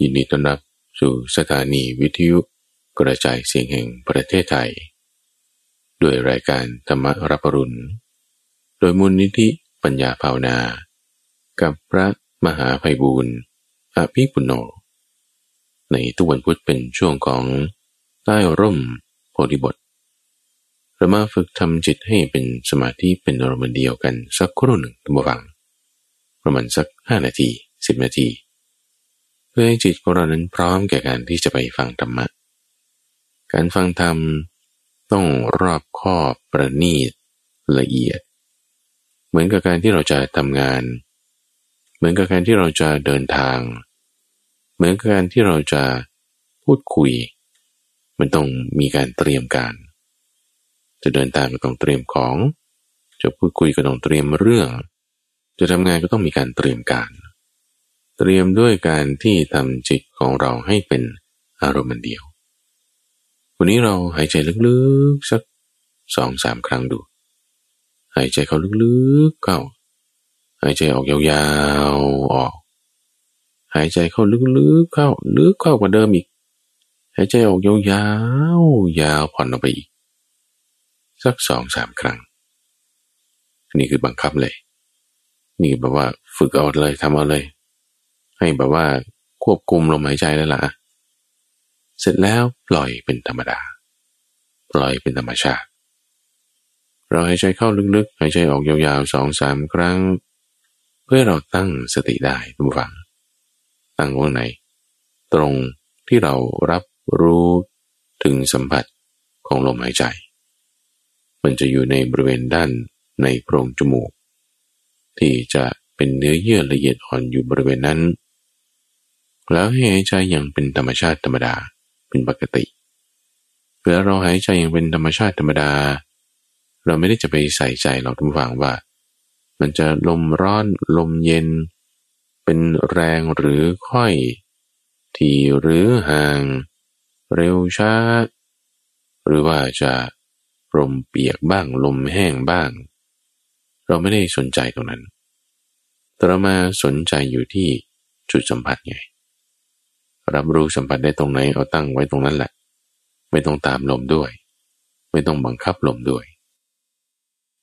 ยินดีต้อนรับสู่สถานีวิทยุกระจายเสียงแห่งประเทศไทย ด้วยรายการธรรมรับปรุณ โดยมูลนิธิปัญญาภาวนา กับพระมหาภัยบูรณ์อภิปุโน ในทุกวันพุธเป็นช่วงของใต้ร่มโพธิบทเรามาฝึกทำจิตให้เป็นสมาธิเป็นอารมณ์เดียวกันสักครู่หนึ่งตัมฟัง ประมาณสักห้านาทีสิบนาที พื่อให้จิตของเรานั้นพร้อมแก่การที่จะไปฟังธรรมะ การฟังธรรมต้องรอบคอบประณีตละเอียด เหมือนกับการที่เราจะทำงาน เหมือนกับการที่เราจะเดินทาง เหมือนกับการที่เราจะพูดคุย มันต้องมีการเตรียมการ จะเดินทางก็ต้องเตรียมของ จะพูดคุยก็ต้องเตรียมเรื่อง จะทำงานก็ต้องมีการเตรียมการเเตรียมด้วยการที่ทำจิตของเราให้เป็นอารมณ์เดียว วันนี้เราหายใจลึกๆสักสองสามครั้งดู หายใจเข้าลึกๆเข้า หายใจออกยาวๆออก หายใจเข้าลึกๆเข้า ลึกเข้ากว่าเดิมอีก หายใจออกยาวๆยาวผ่อนออกไปอีก สักสองสามครั้ง นี่คือบังคับเลย นี่แบบว่าฝึกเอาเลยทำเอาเลย ให้แบบว่าควบคุมลมหายใจแล้วล่ะ เสร็จแล้วปล่อยเป็นธรรมดา ปล่อยเป็นธรรมชาติ เราหายใจเข้าลึกๆ หายใจออกยาวๆสองสามครั้ง เพื่อเราตั้งสติได้ทุกฝัง ตั้งตรงไหน ตรงที่เรารับรู้ถึงสัมผัสของลมหายใจ มันจะอยู่ในบริเวณด้านในโพรงจมูก ที่จะเป็นเนื้อเยื่อละเอียดอ่อนอยู่บริเวณนั้น แล้วให้หายใจอย่างเป็นธรรมชาติธรรมดาเป็นปกติเพื่อเราหายใจอย่างเป็นธรรมชาติธรรมดา เราไม่ได้จะไปใส่ใจเราทุกฝังว่า มันจะลมร้อนลมเย็น เป็นแรงหรือค่อย ทีหรือห่าง เร็วช้า หรือว่าจะลมเปียกบ้างลมแห้งบ้าง เราไม่ได้สนใจตรงนั้นแต่เรามาสนใจอยู่ที่จุดสัมผัสไง รับรู้สัมผัสได้ตรงไหนเอาตั้งไว้ตรงนั้นแหละ ไม่ต้องตามลมด้วย ไม่ต้องบังคับลมด้วย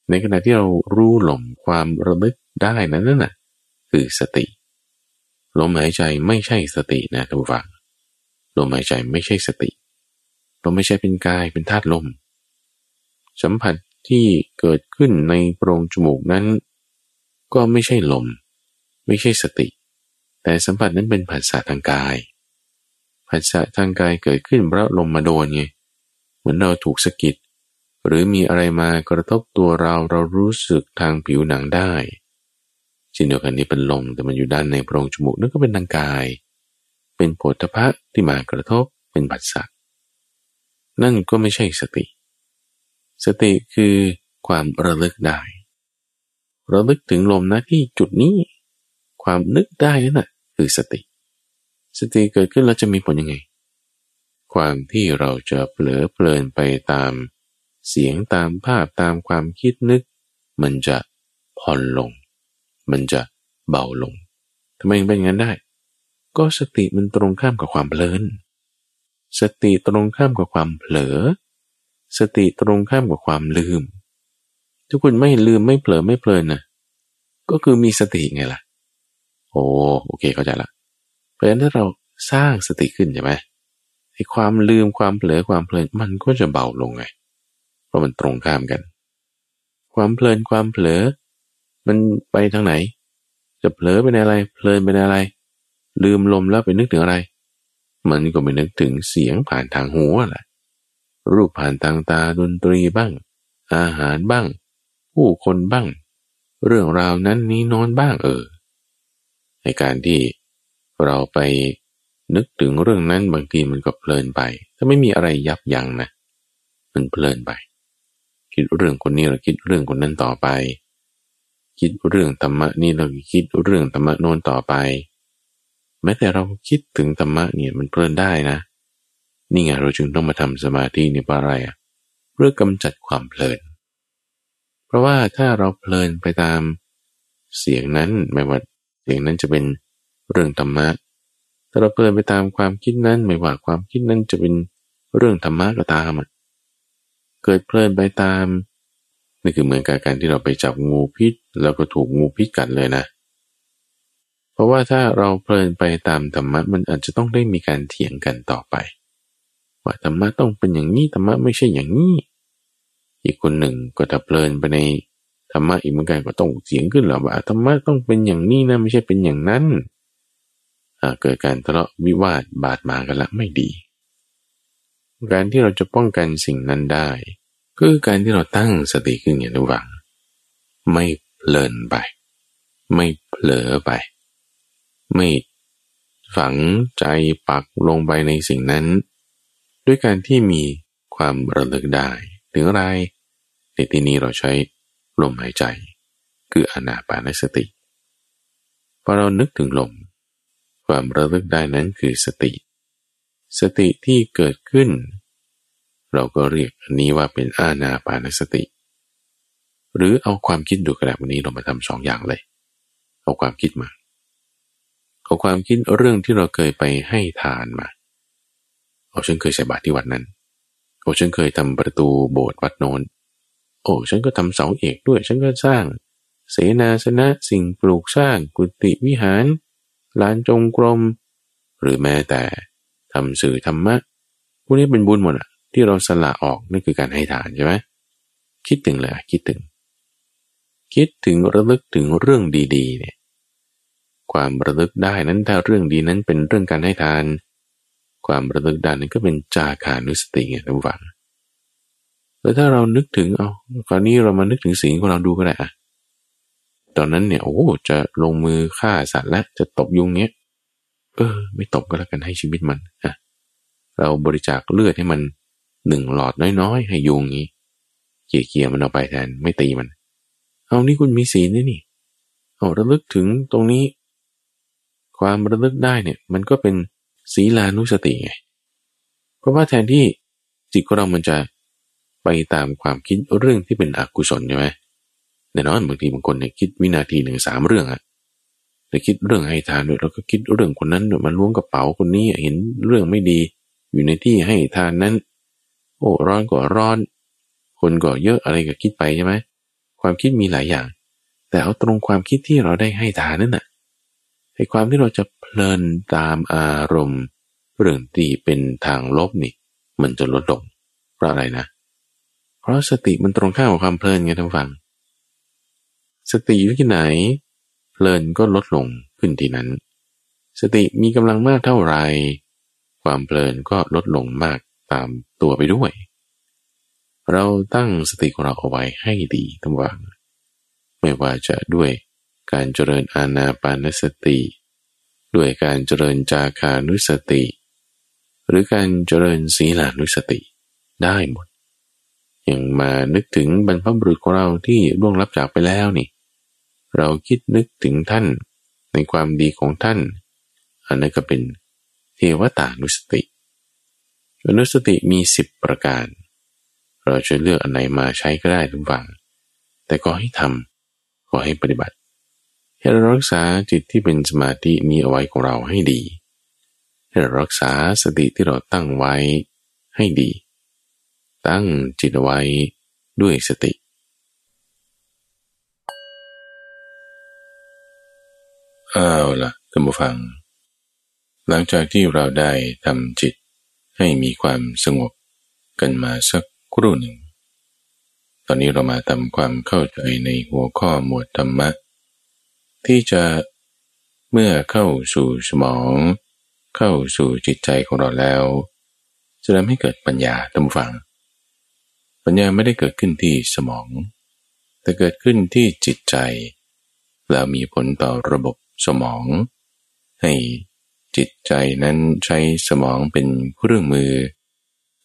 ในขณะที่เรารู้ลมความระลึกได้นั้นน่ะ คือสติ ลมหายใจไม่ใช่สตินะทุกฝังลมหายใจไม่ใช่สติลมไม่ใช่เป็นกายเป็นธาตุลม สัมผัสที่เกิดขึ้นในโพรงจมูกนั้น ก็ไม่ใช่ลม ไม่ใช่สติ แต่สัมผัสนั้นเป็นผัสสะทางกาย ผัสสะทางกายเกิดขึ้นเพราะลมมาโดนไงเหมือนเราถูกสะกิด หรือมีอะไรมากระทบตัวเราเรารู้สึกทางผิวหนังได้เช่นเดียวกันนี้เป็นลมแต่มันอยู่ด้านในโพรงจมูกนั่นก็เป็นทางกาย เป็นโผฏฐะที่มากระทบเป็นผัสสะนั่นก็ไม่ใช่สติ สติคือความระลึกได้ ระลึกถึงลมนะที่จุดนี้ ความนึกได้นั่นแหะคือสติ สติเกิดขึ้นแล้วจะมีผลยังไง ความที่เราจะเผลอเพลินไปตาม เสียงตามภาพตามความคิดนึก มันจะผ่อนลง มันจะเบาลงทำไมเป็นงั้นได้ ก็สติมันตรงข้ามกับความเพลิน สติตรงข้ามกับความเผลอ สติตรงข้ามกับความลืมถ้าคุณไม่ลืมไม่เผลอไม่เพลินนะก็คือมีสติไงล่ะ โอ้โอเคเข้าใจละ ราะฉะนั้นถ้าเราสร้างสติขึ้นใช่ไหมไอ้ความลืมความเผลอความเพลินมันก็จะเบาลงไง เพราะมันตรงข้ามกัน ความเพลินความเผลอ มันไปทางไหน จะเผลอไปในอะไร เพลินไปในอะไร ลืมลมแล้วไปนึกถึงอะไร มันก็ไปนึกถึงเสียงผ่านทางหูแหละรูปผ่านทางตาดนตรีบ้าง อาหารบ้าง ผู้คนบ้าง เรื่องราวนั้นนี้นอนบ้างเออในการที่ เราไปนึกถึงเรื่องนั้นบางทีมันก็เพลินไป ถ้าไม่มีอะไรยับยั้งนะ มันเพลินไป คิดเรื่องคนนี้เราคิดเรื่องคนนั้นต่อไป คิดเรื่องธรรมะนี่เราคิดเรื่องธรรมะโน้นต่อไป แม้แต่เราคิดถึงธรรมะเนี่ยมันเพลินได้นะ นี่ไงเราจึงต้องมาทำสมาธินี่เพราะอะไรอะเพื่อกำจัดความเพลิน เพราะว่าถ้าเราเพลินไปตามเสียงนั้นไม่ว่าเสียงนั้นจะเป็น เรื่องธรรมะ ถ้าเราเพลินไปตามความคิดนั้น ไม่ว่าความคิดนั้นจะเป็นเรื่องธรรมะก็ตามเกิดเพลินไปตามนี่คือเหมือนกับการที่เราไปจับงูพิษ แล้วก็ถูกงูพิษกัดเลยนะ เพราะว่าถ้าเราเพลินไปตามธรรมะมันอาจจะต้องได้มีการเถียงกันต่อไป ว่าธรรมะต้องเป็นอย่างนี้ธรรมะไม่ใช่อย่างนี้ อีกคนหนึ่งก็ถ้าเพลินไปในธรรมะอีกเหมือนกันก็ต้องเสียงขึ้นหรอว่าธรรมะต้องเป็นอย่างนี้นะไม่ใช่เป็นอย่างนั้น เกิดการทะเลาะวิวาทบาดหมางกันละไม่ดี การที่เราจะป้องกันสิ่งนั้นได้ คือการที่เราตั้งสติขึ้นอย่างระวัง ไม่เพลินไป ไม่เผลอไป ไม่ฝังใจปักลงไปในสิ่งนั้น ด้วยการที่มีความระลึกได้ถึงอะไรในที่นี้เราใช้ลมหายใจ คืออนาปานสติพอเรานึกถึงลม ความระลึกได้นั้นคือสติ สติที่เกิดขึ้น เราก็เรียกอันนี้ว่าเป็นอาณาปานสติ หรือเอาความคิดดูกระดาษวันนี้เรามาทำสองอย่างเลย เอาความคิดมา เอาความคิดเรื่องที่เราเคยไปให้ทานมาโอ้ฉันเคยใส่บาตรที่วัดนั้น โอ้ฉันเคยทำประตูโบสถ์วัดโน้น โอ้ฉันก็ทำเสาเอกด้วย ฉันก็สร้าง เสนาสนะสิ่งปลูกสร้างกุฏิวิหาร ลานจงกรม หรือแม้แต่ทำสื่อธรรมะพวกนี้เป็นบุญหมดอะที่เราสละออกนั่นคือการให้ทานใช่ไหมคิดถึงเลยคิดถึง คิดถึงระลึกถึงเรื่องดีๆเนี่ยความระลึกได้นั้นถ้าเรื่องดีนั้นเป็นเรื่องการให้ทาน ความระลึกได้นั้นก็เป็นจาคานุสติไงท่านฟังแล้วถ้าเรานึกถึงเอาคราวนี้เรามานึกถึงสิ่งของเราดูก็ได้อะ ตอนนั้นเนี่ยโอ้จะลงมือฆ่าสัตว์และจะตบยุงเนี้ยเออ ไม่ตบก็แล้วกันให้ชีวิตมันอะเราบริจาคเลือดให้มันหนึ่งหลอดน้อยๆ ให้ยุงงี้เกี่ยๆมันเอาไปแทนไม่ตีมัน เอานี่คุณมีศีลนี่นี่เอาระลึกถึงตรงนี้ ความระลึกได้เนี่ย มันก็เป็นศีลานุสติไงเพราะว่าแทนที่จิตของเรามันจะไปตามความคิดเรื่องที่เป็นอกุศลใช่ไหม แน่นอนบางทีบางคนเนี่ยคิดวินาทีหนึ่งสามเรื่องอะแต่คิดเรื่องให้ทานด้วยแล้วก็คิดเรื่องคนนั้นด้วยมันล้วงกระเป๋าคนนี้เห็นเรื่องไม่ดี อยู่ในที่ให้ทานนั้น โอ้ร้อนก็ร้อน คนก็เยอะอะไรก็คิดไปใช่ไหมความคิดมีหลายอย่าง แต่เอาตรงความคิดที่เราได้ให้ทานนั่นน่ะไอ้ความที่เราจะเพลินตามอารมณ์เรื่องที่เป็นทางลบนี่มันจะลดลงเพราะอะไรนะ เพราะสติมันตรงข้ามกับความเพลินไงท่านฟัง สติอยู่ที่ไหน เพลินก็ลดลงขึ้นที่นั้น สติมีกำลังมากเท่าไหร่ความเพลินก็ลดลงมากตามตัวไปด้วย เราตั้งสติของเราเอาไว้ให้ดีทั้งวันไม่ว่าจะด้วยการเจริญอาณาปานสติ ด้วยการเจริญจาคานุสติ หรือการเจริญศีลานุสติได้หมด อย่างมานึกถึงบรรพบุรุษของเราที่ล่วงลับจากไปแล้วนี่ เราคิดนึกถึงท่านในความดีของท่าน อันนั้นก็เป็นเทวตานุสติ อนุสติมีสิบประการ เราจะเลือกอันไหนมาใช้ก็ได้ทุกฝั่งแต่ก็ให้ทำก็ให้ปฏิบัติให้เรารักษาจิตที่เป็นสมาธิมีเอาไว้ของเราให้ดี ให้เรารักษาสติที่เราตั้งไว้ให้ดี ตั้งจิตไว้ด้วยสติเอาล่ะท่านผู้ฟัง หลังจากที่เราได้ทำจิตให้มีความสงบกันมาสักครู่หนึ่ง ตอนนี้เรามาทำความเข้าใจในหัวข้อหมวดธรรมะ ที่จะเมื่อเข้าสู่สมอง เข้าสู่จิตใจของเราแล้ว จะทำให้เกิดปัญญาตามฟัง ปัญญาไม่ได้เกิดขึ้นที่สมอง แต่เกิดขึ้นที่จิตใจ แล้วมีผลต่อระบบสมอง ให้จิตใจนั้นใช้สมองเป็นเครื่องมือ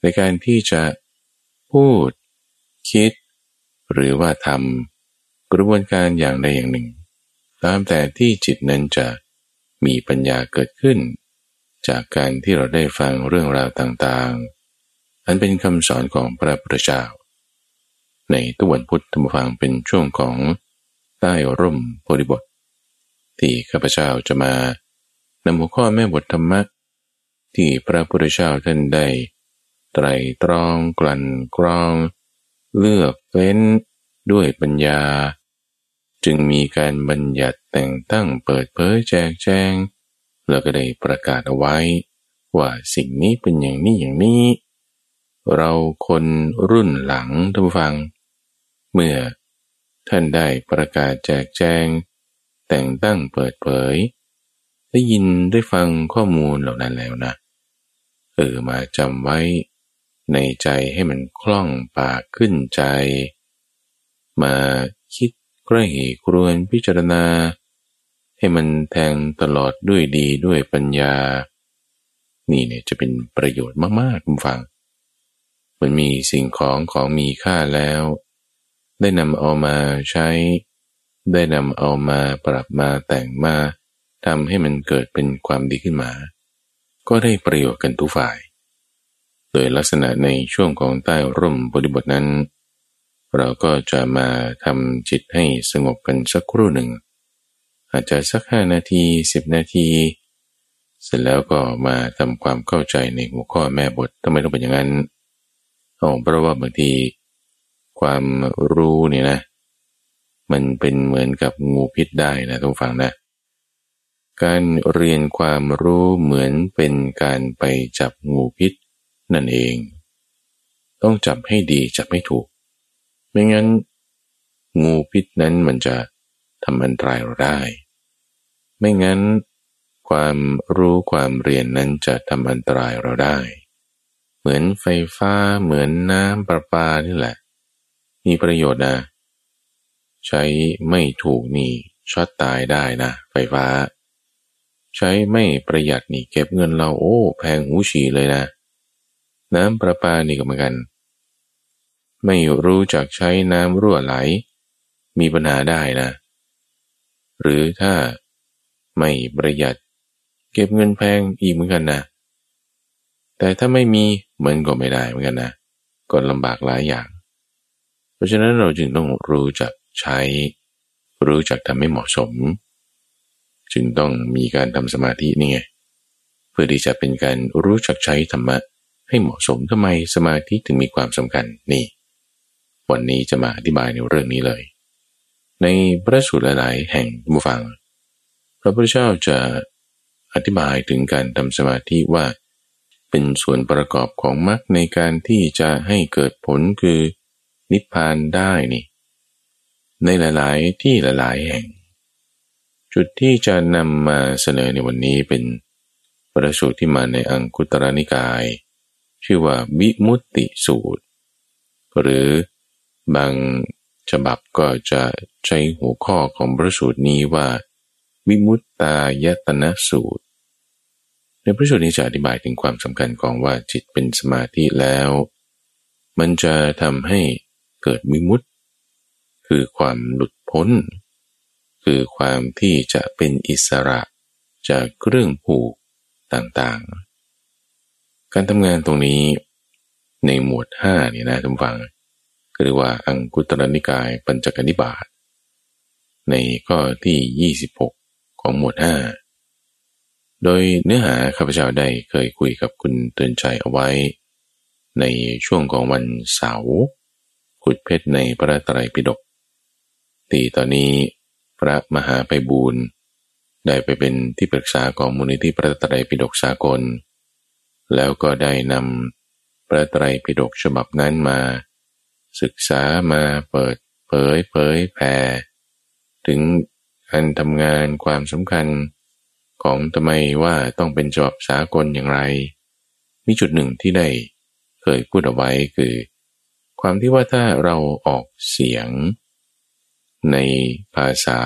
ในการที่จะพูด คิด หรือว่าทำกระบวนการอย่างใดอย่างหนึ่ง ตามแต่ที่จิตนั้นจะมีปัญญาเกิดขึ้น จากการที่เราได้ฟังเรื่องราวต่างๆ อันเป็นคำสอนของพระพุทธเจ้า ในตุวันพุทธมฟังเป็นช่วงของใต้ร่มโพธิบท ที่ข้าพเจ้าจะมานำหัวข้อแม่บทธรรมะ ที่พระพุทธเจ้าท่านได้ ไตรตรองกลั่นกรอง เลือกเฟ้นด้วยปัญญา จึงมีการบัญญัติแต่งตั้งเปิดเผยแจกแจงแล้วก็ได้ประกาศเอาไว้ ว่าสิ่งนี้เป็นอย่างนี้อย่างนี้ เราคนรุ่นหลังท่านฟัง เมื่อท่านได้ประกาศแจกแจง แต่งตั้งเปิดเผย ได้ยินได้ฟังข้อมูลเหล่านั้นแล้วนะ เออมาจำไว้ในใจให้มันคล่องปากขึ้นใจ มาคิดใกล้ครวนพิจารณา ให้มันแทงตลอดด้วยดีด้วยปัญญา นี่เนี่ยจะเป็นประโยชน์มากๆคุณฟัง มันมีสิ่งของของมีค่าแล้ว ได้นำเอามาใช้ ได้นำเอามาปรับมาแต่งมาทำให้มันเกิดเป็นความดีขึ้นมา ก็ได้ประโยชน์กันทุกฝ่าย โดยลักษณะในช่วงของใต้ร่มบริบทนั้น เราก็จะมาทำจิตให้สงบกันสักครู่หนึ่ง อาจจะสักห้านาทีสิบนาที เสร็จแล้วก็มาทำความเข้าใจในหัวข้อแม่บททำไมต้องเป็นอย่างนั้น เอเพราะว่าบางทีความรู้เนี่ยนะ มันเป็นเหมือนกับงูพิษได้นะต้องฟังนะ การเรียนความรู้เหมือนเป็นการไปจับงูพิษนั่นเอง ต้องจับให้ดีจับให้ถูก ไม่งั้น งูพิษนั้นมันจะทำอันตรายเราได้ ไม่งั้น ความรู้ความเรียนนั้นจะทำอันตรายเราได้ มือนไฟฟ้าเหมือนน้ำประปานี่แหละ มีประโยชน์นะ ใช้ไม่ถูกนี่ช็อตตายได้นะ ไฟฟ้า ใช้ไม่ประหยัดนี่เก็บเงินเราโอ้แพงหูฉี่เลยนะ น้ำประปานี่ก็เหมือนกัน ไม่รู้จักใช้น้ำรั่วไหล มีปัญหาได้นะ หรือถ้าไม่ประหยัด เก็บเงินแพงอีกเหมือนกันนะแต่ถ้าไม่มี มันก็ไม่ได้เหมือนกันนะก็ลำบากหลายอย่าง เพราะฉะนั้นเราจึงต้องรู้จักใช้ รู้จักทำให้เหมาะสม จึงต้องมีการทำสมาธินี่ไงเพื่อที่จะเป็นการรู้จักใช้ธรรมะให้เหมาะสมทำไมสมาธิถึงมีความสำคัญนี่ วันนี้จะมาอธิบายในเรื่องนี้เลย ในพระสูตรหลายๆแห่งบูฟัง พระพุทธเจ้าจะอธิบายถึงการทำสมาธิว่า เป็นส่วนประกอบของมรรคในการที่จะให้เกิดผลคือนิพพานได้นี่ ในหลาย ๆ ที่หลาย ๆ แห่ง จุดที่จะนำมาเสนอในวันนี้เป็นประสูตรที่มาในอังคุตรนิกาย ชื่อว่าวิมุตติสูตร หรือบางฉบับก็จะใช้หัวข้อของพระสูตรนี้ว่า วิมุตตายตนะสูตร ในพระสูตรนี้จะอธิบายถึงความสำคัญของว่าจิตเป็นสมาธิแล้ว มันจะทำให้เกิดวิมุติคือความหลุดพ้น คือความที่จะเป็นอิสระจากเรื่องผูกต่างๆ การทำงานตรงนี้ในหมวดห้าเนี่ยนะท่านฟังเรียกว่าอังคุตรนิกายปัญจกนิบาตในข้อที่ 26 ของหมวดห้า โดยเนื้อหาข้าพเจ้าได้เคยคุยกับคุณเตือนใจเอาไว้ ในช่วงของวันเสาร์ขุดเพชรในพระตรัยปิฎกตีตอนนี้พระมหาไปบูรณ์ได้ไปเป็นที่ปรึกษาของมูลนิธิพระตรัยปิฎกสากล แล้วก็ได้นำพระตรปิฎกฉบับนั้นมา ศึกษามาเปิดเผยเผยแผ่ถึงการทำงานความสำคัญ ของทำไมว่าต้องเป็นฉบับสากลอย่างไร มีจุดหนึ่งที่ได้เคยพูดเอาไว้คือ ความที่ว่าถ้าเราออกเสียง ในภาษา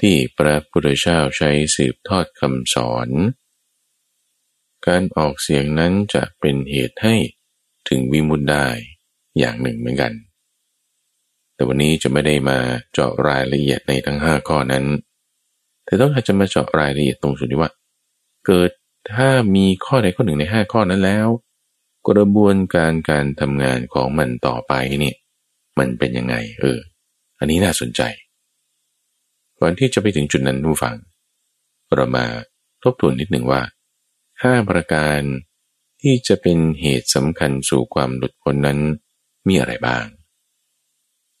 ที่พระพุทธเจ้าใช้สืบทอดคำสอน การออกเสียงนั้นจะเป็นเหตุให้ถึงวิมุตได้อย่างหนึ่งเหมือนกัน แต่วันนี้จะไม่ได้มาเจาะรายละเอียดในทั้งห้าข้อนั้น แต่ต้องอาจจะมาเจาะรายละเอียดตรงส่วนที่ว่า เกิดถ้ามีข้อใดข้อหนึ่งในห้าข้อนั้นแล้ว กระบวนการการทำงานของมันต่อไปนี่มันเป็นยังไง เออ อันนี้น่าสนใจ ก่อนที่จะไปถึงจุดนั้นผู้ฟัง เรามาทบทวนนิดหนึ่งว่าห้าประการที่จะเป็นเหตุสำคัญสู่ความหลุดพ้นนั้นมีอะไรบ้าง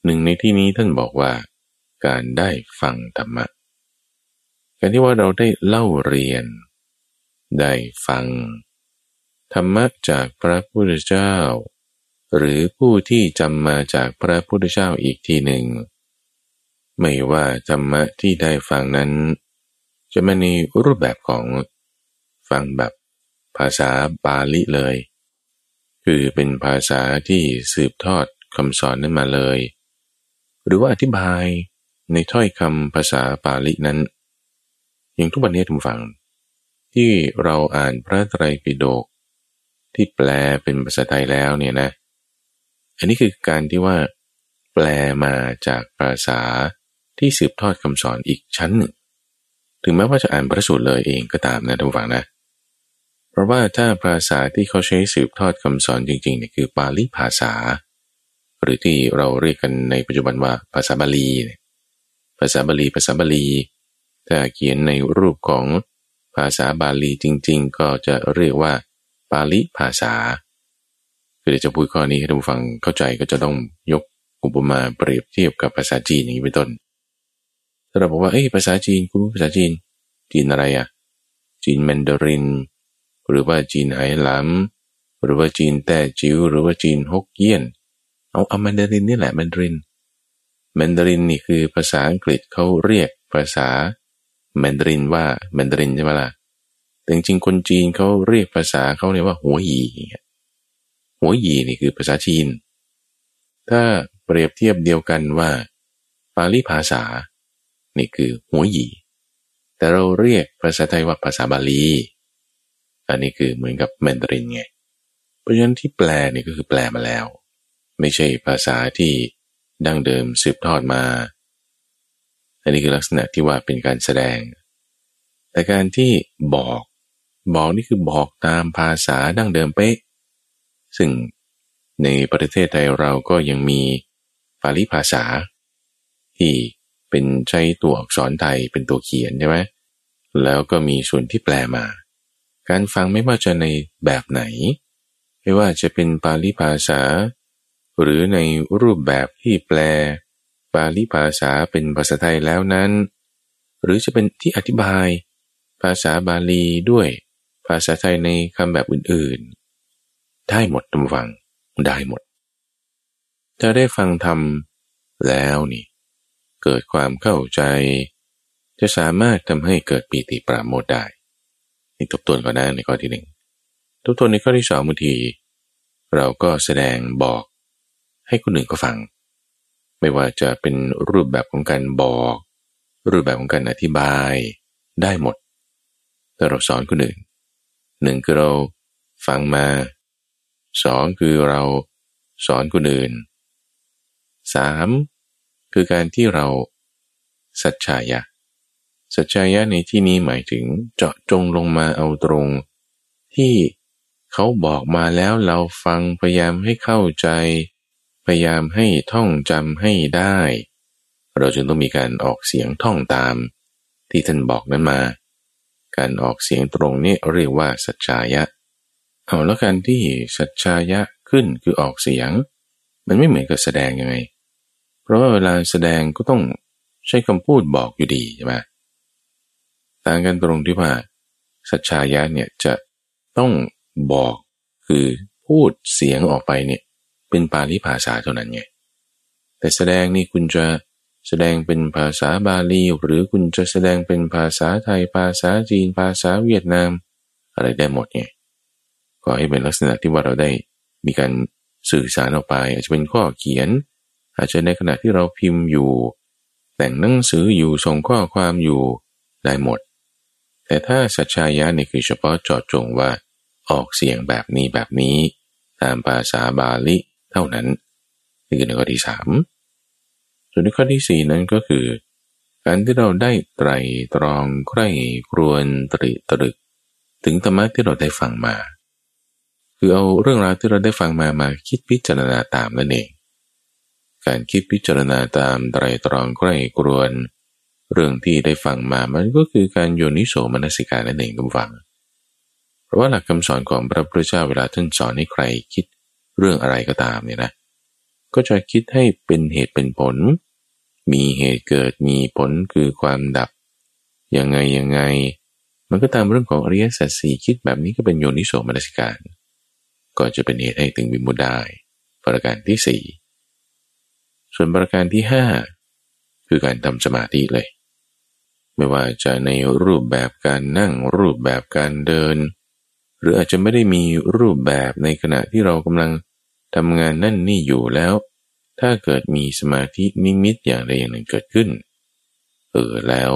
หนึ่งในที่นี้ท่านบอกว่า การได้ฟังธรรมะ การที่ว่าเราได้เล่าเรียน ได้ฟัง ธรรมะจากพระพุทธเจ้า หรือผู้ที่จำมาจากพระพุทธเจ้าอีกทีหนึ่ง ไม่ว่าธรรมะที่ได้ฟังนั้น จะมาในรูปแบบของฟังแบบภาษาบาลีเลย คือเป็นภาษาที่สืบทอดคำสอนนั้นมาเลย หรือว่าอธิบายในถ้อยคำภาษาบาลีนั้น อย่างทุกวันนี้ทุกฝัง ที่เราอ่านพระไตรปิฎกที่แปลเป็นภาษาไทยแล้วเนี่ยนะ อันนี้คือการที่ว่า แปลมาจากภาษาที่สืบทอดคำสอนอีกชั้นหนึ่ง ถึงแม้ว่าจะอ่านพระสูตรเลยเองก็ตามนะทุกฝังนะ เพราะว่าถ้าภาษาที่เขาใช้สืบทอดคำสอนจริงๆเนี่ยคือปาลีภาษา หรือที่เราเรียกกันในปัจจุบันว่าภาษาบาลี ภาษาบาลีภาษาบาลี ถ้าเขียนในรูปของภาษาบาลีจริง ๆ ก็จะเรียกว่า ปาลีภาษาคือจะพูดข้อนี้ให้ท่านผู้ฟังเข้าใจก็จะต้องยกอุปมาเปรียบเทียบกับภาษาจีนอย่างนี้เป็นต้นถ้าเราบอกว่าเอ้ยภาษาจีนคุณภาษาจีน จีนอะไรอะ่ะจีนแมนดาริน หรือว่าจีนไหหลำหรือว่าจีนแต้จิ๋วหรือว่าจีนฮกเกี้ยน เอาเอาแมนดารินนี่แหละแมนดารินแมนดารินนี่คือภาษาอังกฤษเขาเรียกภาษา แมนดารินว่าแมนดารินใช่ไหมล่ะแต่จริงคนจีนเขาเรียกภาษาเขาเนี่ยว่าหัวหยีหัวหยีนี่คือภาษาจีน ถ้าเปรียบเทียบเดียวกันว่า ปาลีภาษา นี่คือหัวหยีแต่เราเรียกภาษาไทยว่าภาษาบาลี อันนี้คือเหมือนกับแมนดารินไง เพราะฉะนั้นที่แปลนี่ก็คือแปลมาแล้ว ไม่ใช่ภาษาที่ดั้งเดิมสืบทอดมา อันนี้คือลักษณะที่ว่าเป็นการแสดง แต่การที่บอกบอกนี่คือบอกตามภาษาดั้งเดิมเป๊ะ ซึ่งในประเทศไทยเราก็ยังมีปาลีภาษา ที่เป็นใช้ตัวอักษรไทยเป็นตัวเขียนใช่ไหมแล้วก็มีส่วนที่แปลมา การฟังไม่ว่าจะในแบบไหน ไม่ว่าจะเป็นปาลีภาษา หรือในรูปแบบที่แปลาลีภาษาเป็นภาษาไทยแล้วนั้น หรือจะเป็นที่อธิบาย ภาษาบาลีด้วยภาษาไทยในคำแบบอื่นๆ ได้หมดทุกฟังได้หมด ถ้าได้ฟังธรรมแล้วนี่ เกิดความเข้าใจ จะสามารถทำให้เกิดปีติปราโมทได้นี่ทบทวนก่อนนะในข้อที่หนึ่งทบทวนในข้อที่สองบางที เราก็แสดงบอกให้คนอื่นก็ฟัง ไม่ว่าจะเป็นรูปแบบของการบอก รูปแบบของการอธิบายได้หมดแต่เราสอนคนอื่นหนึ่งคือเราฟังมาสองคือเราสอนคนอื่นสามคือการที่เราสัจฉายะ สัจจายะในที่นี้หมายถึงเจาะจงลงมาเอาตรง ที่เขาบอกมาแล้วเราฟังพยายามให้เข้าใจ พยายามให้ท่องจำให้ได้ เราจึงต้องมีการออกเสียงท่องตาม ที่ท่านบอกนั้นมา การออกเสียงตรงนี้เรียกว่าสัจจายะ เอาแล้วการที่สัจจายะขึ้นคือออกเสียง มันไม่เหมือนกับแสดงยังไง เพราะว่าเวลาแสดงก็ต้องใช้คำพูดบอกอยู่ดีใช่ไหมต่างกันตรงที่ว่า สัจชายะเนี่ยจะต้องบอกคือพูดเสียงออกไปเนี่ย เป็นปาลีภาษาเท่านั้นไง แต่แสดงนี่คุณจะแสดงเป็นภาษาบาลี หรือคุณจะแสดงเป็นภาษาไทย ภาษาจีน ภาษาเวียดนาม อะไรได้หมดไงก็ให้เป็นลักษณะที่ว่าเราได้มีการสื่อสารออกไป อาจจะเป็นข้อเขียน อาจจะในขณะที่เราพิมพ์อยู่ แต่งหนังสืออยู่ส่งข้อความอยู่ได้หมด แต่ถ้าสัจชายะนี่คือเฉพาะเจาะจงว่าออกเสียงแบบนี้แบบนี้ ตามภาษาบาลี ท่านั้นนี่คือในข้อที่สามส่วนในข้อที่สี่นั้นก็คือ การที่เราได้ไตรตรองใคร่ครวนตริตรึก ถึงธรรมะที่เราได้ฟังมา คือเอาเรื่องราวที่เราได้ฟังมามาคิดพิจารณาตามนั่นเอง การคิดพิจารณาตามไตรตรองใคร่ครวน เรื่องที่ได้ฟังมามันก็คือการโยนิโสมนสิการนั่นเองคุณฟัง เพราะว่าหลักคำสอนของพระพุทธเจ้าเวลาท่านสอนให้ใครคิด เรื่องอะไรก็ตามเนี่ยนะ ก็จะคิดให้เป็นเหตุเป็นผล มีเหตุเกิดมีผลคือความดับ ยังไงยังไง มันก็ตามเรื่องของอริยสัจสี่คิดแบบนี้ก็เป็นโยนิโสมนสิการ ก็จะเป็นเหตุให้ถึงวิมุตได้ ประการที่สี่ส่วนประการที่ห้าคือการทำสมาธิเลย ไม่ว่าจะในรูปแบบการนั่งรูปแบบการเดิน หรืออาจจะไม่ได้มีรูปแบบในขณะที่เรากำลัง ทำงานนั่นนี่อยู่แล้ว ถ้าเกิดมีสมาธินิมิตอย่างใดอย่างหนึ่งเกิดขึ้น เออแล้ว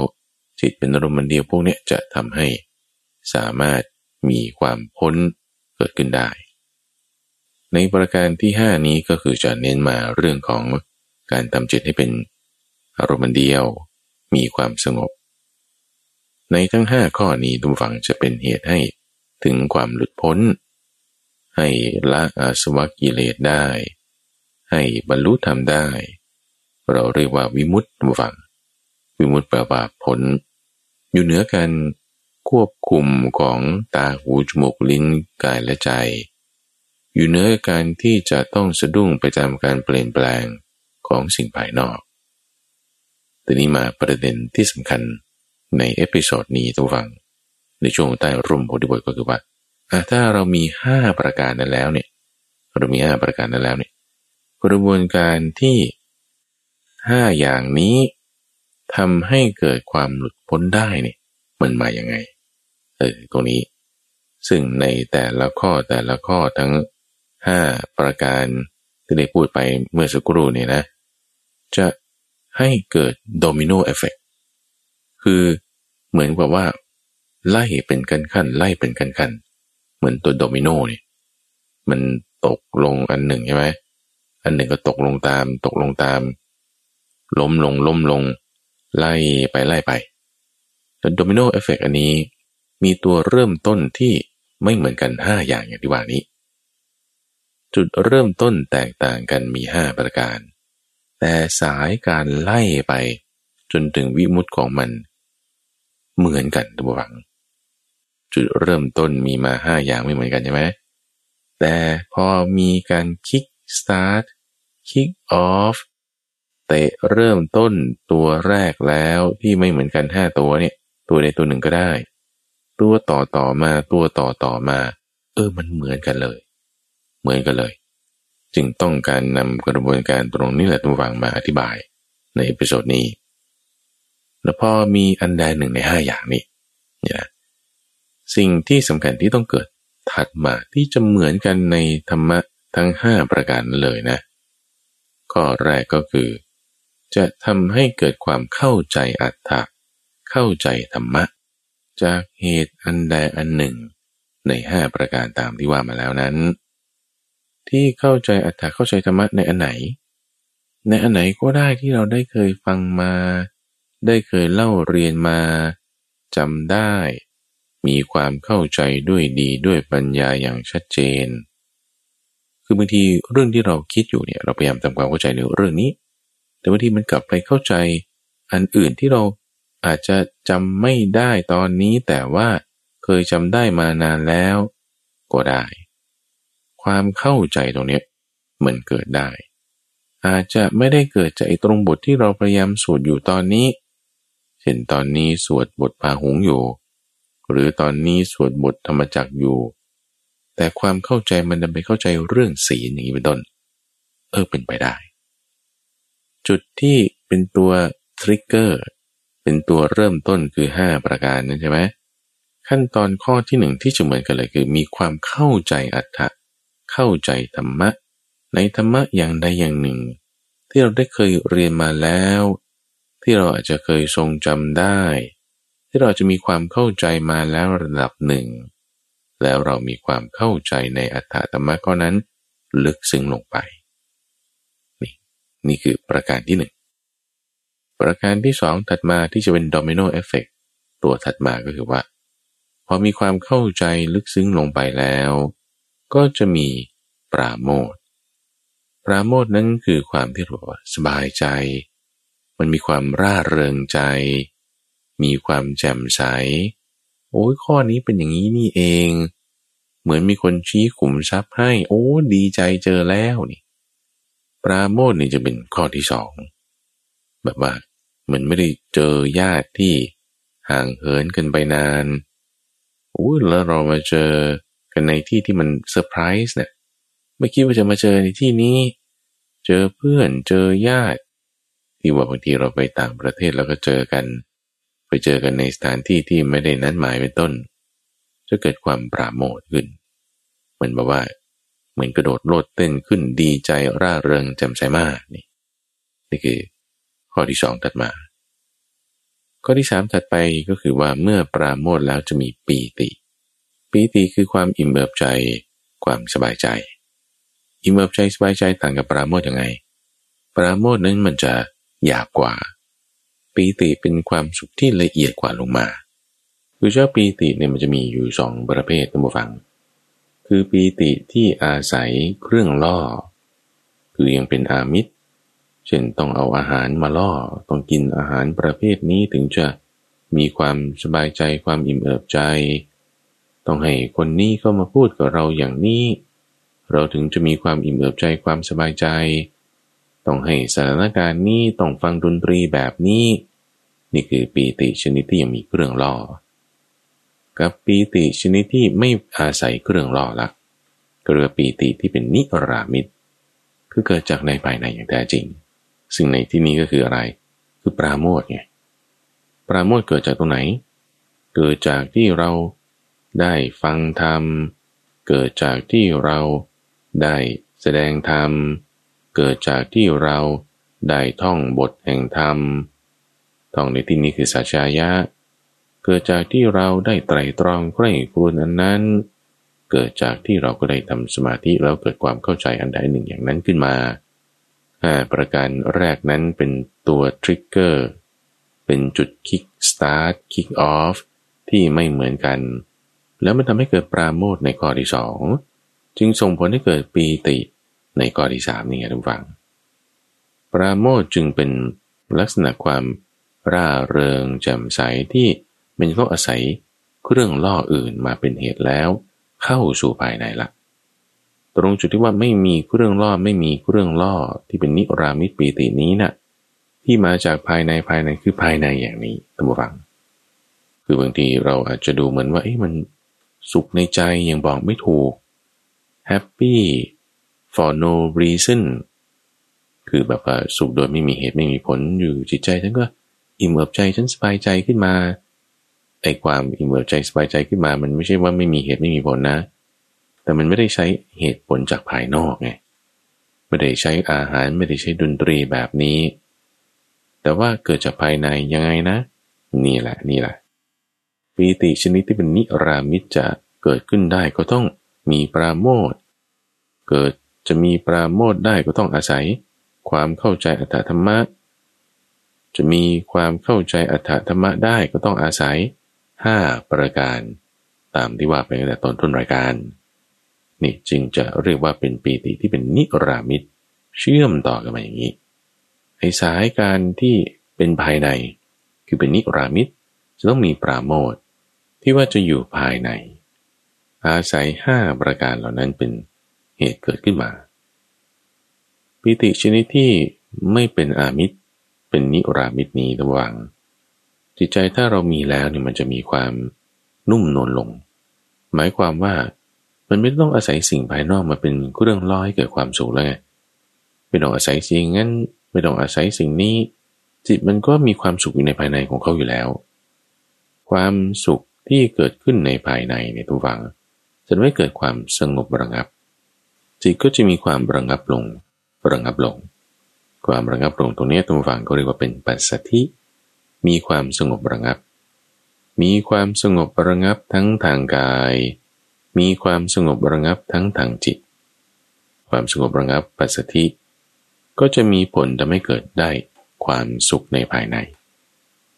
จิตเป็นอารมณ์เดียวพวกนี้จะทำให้สามารถมีความพ้นเกิดขึ้นได้ ในประการที่ห้านี้ก็คือจะเน้นมาเรื่องของการทำจิตให้เป็นอารมณ์เดียว มีความสงบ ในทั้งห้าข้อนี้ทุกฝังจะเป็นเหตุให้ถึงความหลุดพ้น ให้ละอาสวะกิเลสได้ ให้บรรลุธรรมได้ เราเรียกว่าวิมุตติฝัง วิมุตติแปลว่าพ้นอยู่เหนือการควบคุมของตาหูจมูกลิ้นกายและใจ อยู่เหนือการที่จะต้องสะดุ้งไปตามการเปลี่ยนแปลงของสิ่งภายนอกทีนี้มาประเด็นที่สำคัญใน episode นี้ผู้ฟัง ในช่วงใต้ร่มโพธิบทก็คือว่า ถ้าเรามีห้าประการนั้นแล้วเนี่ยเรามีห้าประการนั้นแล้วเนี่ยกระบวนการที่ห้าอย่างนี้ทำให้เกิดความหลุดพ้นได้เนี่ยมันมาอย่างไงเออตรงนี้ ซึ่งในแต่ละข้อแต่ละข้อทั้งห้าประการที่ได้พูดไปเมื่อสักครู่เนี่ยนะ จะให้เกิด domino effect คือเหมือนกับว่า ไล่เป็นกันขั้นไล่เป็นกันขั้น เหมือนตัวโดมิโนเนี่ยมันตกลงอันหนึ่งใช่ไหมอันหนึ่งก็ตกลงตาม ตกลงตาม ล้มลงล้มลง ไล่ไปไล่ไปแต่ domino effect อันนี้มีตัวเริ่มต้นที่ไม่เหมือนกันห้าอย่างอย่างที่ว่านี้ จุดเริ่มต้นแตกต่างกันมีห้าประการ แต่สายการไล่ไปจนถึงวิมุตติของมัน เหมือนกันท่านผู้ฟัง จุดเริ่มต้นมีมาห้าอย่างไม่เหมือนกันใช่ไหมแต่พอมีการ kick start kick off เตะเริ่มต้นตัวแรกแล้วที่ไม่เหมือนกันห้าตัวเนี่ย ตัวใดตัวหนึ่งก็ได้ ตัวต่อต่อมาตัวต่อต่อมา เออมันเหมือนกันเลย เหมือนกันเลย จึงต้องการนำกระบวนการตรงนี้แหละตัววางมาอธิบายใน episode นี้แล้วพอมีอันใดหนึ่งในห้าอย่างนี้เนี่ย สิ่งที่สำคัญที่ต้องเกิดถัดมาที่จะเหมือนกันในธรรมะทั้งห้าประการเลยนะ ข้อแรกก็คือ จะทำให้เกิดความเข้าใจอัตถะเข้าใจธรรมะ จากเหตุอันใดอันหนึ่ง ในห้าประการตามที่ว่ามาแล้วนั้น ที่เข้าใจอัตถาเข้าใจธรรมะในอันไหน ในอันไหนก็ได้ที่เราได้เคยฟังมา ได้เคยเล่าเรียนมาจำได้ มีความเข้าใจด้วยดีด้วยปัญญาอย่างชัดเจน คือบางทีเรื่องที่เราคิดอยู่เนี่ยเราพยายามทำความเข้าใจในเรื่องนี้ แต่บางทีมันกลับไปเข้าใจอันอื่นที่เราอาจจะจำไม่ได้ตอนนี้แต่ว่าเคยจำได้มานานแล้วก็ได้ ความเข้าใจตรงนี้มันเกิดได้ อาจจะไม่ได้เกิดจากไอ้ตรงบทที่เราพยายามสวดอยู่ตอนนี้ เช่นตอนนี้สวดบทพาหุงอยู่ หรือตอนนี้สวดบทธรรมจักอยู่ แต่ความเข้าใจมันจะไปเข้าใจเรื่องศีลอย่างนี้เป็นต้น เออเป็นไปได้ จุดที่เป็นตัวทริกเกอร์เป็นตัวเริ่มต้นคือ 5 ประการนั้นใช่ไหมขั้นตอนข้อที่หนึ่งที่จะเหมือนกันเลยคือ มีความเข้าใจอัตถะเข้าใจธรรมะ ในธรรมะอย่างใดอย่างหนึ่ง ที่เราได้เคยเรียนมาแล้ว ที่เราอาจจะเคยทรงจำได้ ที่เราจะมีความเข้าใจมาแล้วระดับหนึ่ง แล้วเรามีความเข้าใจในอัตถธรรมะก้อนนั้น ลึกซึ้งลงไป นี่นี่คือประการที่หนึ่งประการที่สองถัดมาที่จะเป็นโดมิโนเอฟเฟกตัวถัดมาก็คือว่า พอมีความเข้าใจลึกซึ้งลงไปแล้ว ก็จะมีปราโมทปราโมทนั้นคือความที่เราสบายใจ มันมีความร่าเริงใจ มีความแจ่มใส โอ้ยข้อนี้เป็นอย่างนี้นี่เอง เหมือนมีคนชี้ขุมทรัพย์ให้ โอ้ ดีใจเจอแล้วนี่ ปราโมทนี่จะเป็นข้อที่สองแบบว่ามันไม่ได้เจอญาติที่ห่างเหินกันไปนานโอ้แล้วเรามาเจอกันในที่ที่มันเซอร์ไพรส์เนี่ยไม่คิดว่าจะมาเจอในที่นี้ เจอเพื่อนเจอญาติ ที่ว่าบางทีเราไปต่างประเทศแล้วก็เจอกัน ไปเจอกันในสถานที่ที่ไม่ได้นัดหมายเป็นต้น จะเกิดความปราโมทขึ้น เหมือนแบบว่า เหมือนกระโดดโลดเต้นขึ้นดีใจร่าเริงแจ่มใสมากนี่นี่คือข้อที่สองถัดมา ข้อที่สามถัดไปก็คือว่าเมื่อปราโมทแล้วจะมีปีติ ปีติคือความอิ่มเอิบใจ ความสบายใจ อิ่มเอิบใจสบายใจต่างกับปราโมทยังไง ปราโมทนั้นมันจะหยาบกว่า ปีติเป็นความสุขที่ละเอียดกว่าลงมา คือเจ้าปีติเนี่ยมันจะมีอยู่สองประเภทท่านผู้ฟัง คือปีติที่อาศัยเครื่องล่อ คือยังเป็นอามิตร เช่นต้องเอาอาหารมาล่อ ต้องกินอาหารประเภทนี้ถึงจะมีความสบายใจความอิ่มเอิบใจ ต้องให้คนนี้เข้ามาพูดกับเราอย่างนี้ เราถึงจะมีความอิ่มเอิบใจความสบายใจต้องให้สถานการณ์นี้ต้องฟังดนตรีแบบนี้ นี่คือปีติชนิดที่ยังมีเครื่องล่อ กับปีติชนิดที่ไม่อาศัยเครื่องล่อละก็เรียกปีติที่เป็นนิรามิตคือเกิดจากในภายในอย่างแท้จริง ซึ่งในที่นี้ก็คืออะไร คือปราโมทไงปราโมทเกิดจากตรงไหน เกิดจากที่เราได้ฟังธรรม เกิดจากที่เราได้แสดงธรรม เกิดจากที่เราได้ท่องบทแห่งธรรม ท่องในที่นี้คือสัชฌายะ เกิดจากที่เราได้ไตร่ตรองใคร่ครวญอันนั้น เกิดจากที่เราก็ได้ทำสมาธิแล้วเกิดความเข้าใจอันใดหนึ่งอย่างนั้นขึ้นมาห้าประการแรกนั้นเป็นตัว trigger เป็นจุด kick start kick off ที่ไม่เหมือนกัน แล้วมันทำให้เกิดปราโมทย์ในข้อที่สองจึงส่งผลให้เกิดปีติในข้อที่สามนี่ไงท่านผู้ฟัง ปราโมทจึงเป็นลักษณะความ ร่าเริงแจ่มใสที่มันต้องอาศัยเครื่องล่ออื่นมาเป็นเหตุแล้ว เข้าสู่ภายในละ ตรงจุดที่ว่าไม่มีเครื่องล่อไม่มีเครื่องล่อที่เป็นนิรามิตปีตินี้นะ่ะที่มาจากภายในภายในคือภายในอย่างนี้ตั้งฟัง คือบางทีเราอาจจะดูเหมือนว่าเอ้มันสุขในใจยังบอกไม่ถูก happy for no reason คือแบบว่าสุขโดยไม่มีเหตุไม่มีผลอยู่จิตใจฉันก็ อิ่มเอิบใจฉันสบายใจขึ้นมาไอ้ความอิ่มเอิบใจสบายใจขึ้นมา มันไม่ใช่ว่าไม่มีเหตุไม่มีผลนะ แต่มันไม่ได้ใช้เหตุผลจากภายนอกไงไม่ได้ใช้อาหารไม่ได้ใช้ดนตรีแบบนี้ แต่ว่าเกิดจากภายในยังไงนะ นี่แหละนี่แหละปีติชนิดที่เป็นนิรามิตจะเกิดขึ้นได้ก็ต้องมีปราโมทเกิดจะมีปราโมทได้ก็ต้องอาศัย ความเข้าใจอัตธรรมะ จะมีความเข้าใจอัตถธรรมะได้ก็ต้องอาศัยห้าประการ ตามที่ว่าไปตั้งแต่ตอนต้นรายการ นี่จึงจะเรียกว่าเป็นปีติที่เป็นนิรามิตเชื่อมต่อกันมาอย่างนี้ไอ้สายการที่เป็นภายใน คือเป็นนิรามิตจะต้องมีปราโมทที่ว่าจะอยู่ภายใน อาศัยห้าประการเหล่านั้นเป็นเหตุเกิดขึ้นมาปีติชนิดที่ไม่เป็นอามิตร เป็นนิรามิตนี้ระวัง จิตใจถ้าเรามีแล้วเนี่ยมันจะมีความนุ่มนวลลง หมายความว่ามันไม่ต้องอาศัยสิ่งภายนอกมาเป็นเรื่องล่อให้เกิดความสุขแล้วไงไม่ต้องอาศัยสิ่งนั้น ไม่ต้องอาศัยสิ่งนี้ จิตมันก็มีความสุขอยู่ในภายในของเขาอยู่แล้ว ความสุขที่เกิดขึ้นในภายในในตัวฟังจะไม่เกิดความสงบระงับ จิตก็จะมีความระงับลงระงับลง ความระงับลงตรงนี้ตัวฟังก็เรียกว่าเป็นปัสสธิ มีความสงบระงับ มีความสงบระงับทั้งทางกาย มีความสงบระงับทั้งทางจิต ความสงบระงับปัสสธิ ก็จะมีผลทำให้เกิดได้ความสุขในภายใน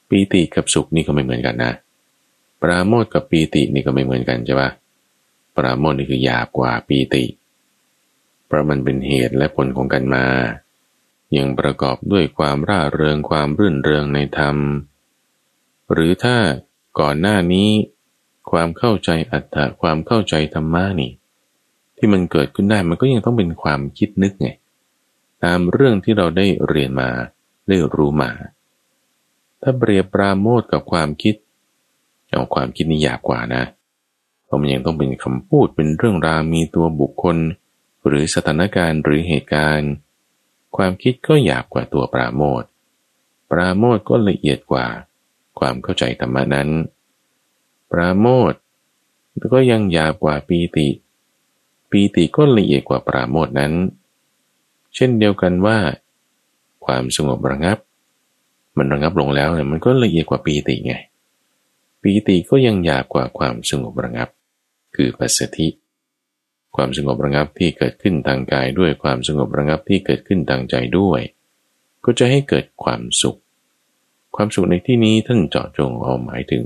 ปีติกับสุขนี่ก็ไม่เหมือนกันนะ ปราโมทกับปีตินี่ก็ไม่เหมือนกันใช่ปะปราโมทนี่คือหยาบกว่าปีติ เพราะมันเป็นเหตุและผลของกันมา ยังประกอบด้วยความร่าเริงความรื่นเริงในธรรม หรือถ้าก่อนหน้านี้ ความเข้าใจอัตถะความเข้าใจธรรมะนี่ ที่มันเกิดขึ้นได้มันก็ยังต้องเป็นความคิดนึกไงตามเรื่องที่เราได้เรียนมาได้รู้มา ถ้าเปรียบปราโมทกับความคิด เอาความคิดนี่ยากกว่านะเพราะมันยังต้องเป็นคำพูดเป็นเรื่องราวมีตัวบุคคล หรือสถานการณ์หรือเหตุการณ์ ความคิดก็หยาบกว่าตัวปราโมทปราโมทก็ละเอียดกว่า ความเข้าใจธรรมนั้น ปราโมทก็ยังหยาบกว่าปีติ ปีติก็ละเอียดกว่าปราโมทนั้น เช่นเดียวกันว่า ความสงบระงับ มันระงับลงแล้วเนี่ยมันก็ละเอียดกว่าปีติไงปีติก็ยังหยาบกว่าความสงบระงับ คือปัสสธิ ความสงบระงับที่เกิดขึ้นทางกายด้วยความสงบระงับที่เกิดขึ้นทางใจด้วย ก็จะให้เกิดความสุข ความสุขในที่นี้ท่านเจาะจงเอาหมายถึง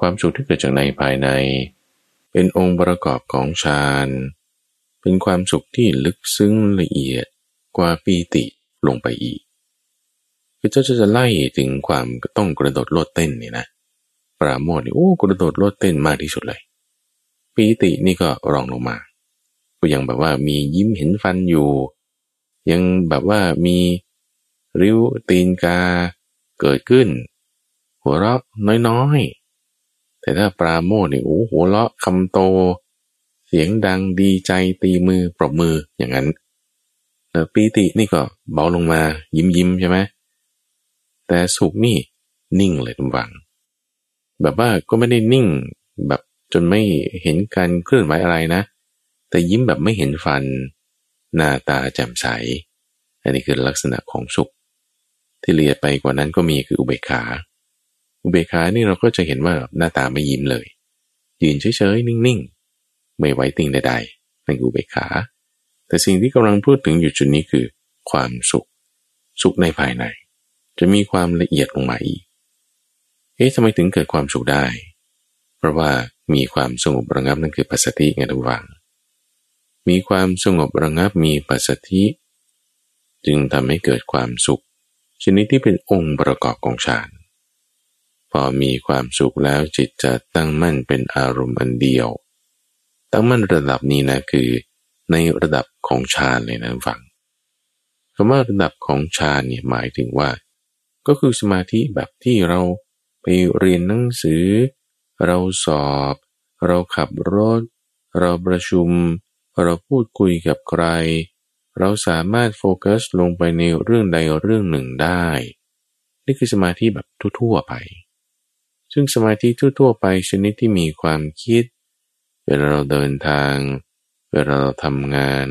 ความสุขที่เกิดจากในภายใน เป็นองค์ประกอบของฌานเป็นความสุขที่ลึกซึ้งละเอียดกว่าปีติลงไปอีกคือเจ้าจะไล่ถึงความต้องกระโดดโลดเต้นนี่นะปราโมทนี่โอ้กระโดดโลดเต้นมากที่สุดเลยปีตินี่ก็รองลงมา ก็ยังแบบว่ามียิ้มเห็นฟันอยู่ ยังแบบว่ามีริ้วตีนกาเกิดขึ้น หัวเราะน้อยๆ แต่ถ้าปราโมทนี่โอ้หัวเราะคำโต เสียงดังดีใจตีมือปรบมืออย่างนั้นแต่ปีตินี่ก็เบาลงมายิ้มยิ้มใช่ไหมแต่สุขนี่นิ่งเลยทุกฝัง แบบว่าก็ไม่ได้นิ่งแบบจนไม่เห็นการเคลื่อนไหวอะไรนะ แต่ยิ้มแบบไม่เห็นฟัน หน้าตาแจ่มใส อันนี้คือลักษณะของสุข ที่เลียดไปกว่านั้นก็มีคืออุเบกขา อุเบกขานี่เราก็จะเห็นว่าหน้าตาไม่ยิ้มเลย ยืนเฉยๆ นิ่งๆ ไม่ไหวติงใดๆนั่นอุเบกขา แต่สิ่งที่กำลังพูดถึงอยู่จุดนี้คือความสุข สุขในภายใน จะมีความละเอียดลงมาอีกเอ๊ะทำไมถึงเกิดความสุขได้ เพราะว่ามีความสงบระงับนั่นคือปัสสติไงทุกฝัง มีความสงบระงับมีปัสสติจึงทำให้เกิดความสุข ชนิดที่เป็นองค์ประกอบของฌานพอมีความสุขแล้วจิตจะตั้งมั่นเป็นอารมณ์อันเดียว ตั้งมั่นระดับนี้นะคือในระดับของฌานเลยนะฟังคำว่าระดับของฌานเนี่ยหมายถึงว่า ก็คือสมาธิแบบที่เราไปเรียนหนังสือ เราสอบ เราขับรถ เราประชุม เราพูดคุยกับใคร เราสามารถโฟกัสลงไปในเรื่องใดเรื่องหนึ่งได้ นี่คือสมาธิแบบทั่วๆไป ซึ่งสมาธิทั่วๆไปชนิดที่มีความคิด เวลาเราเดินทาง เวลาเราทำงาน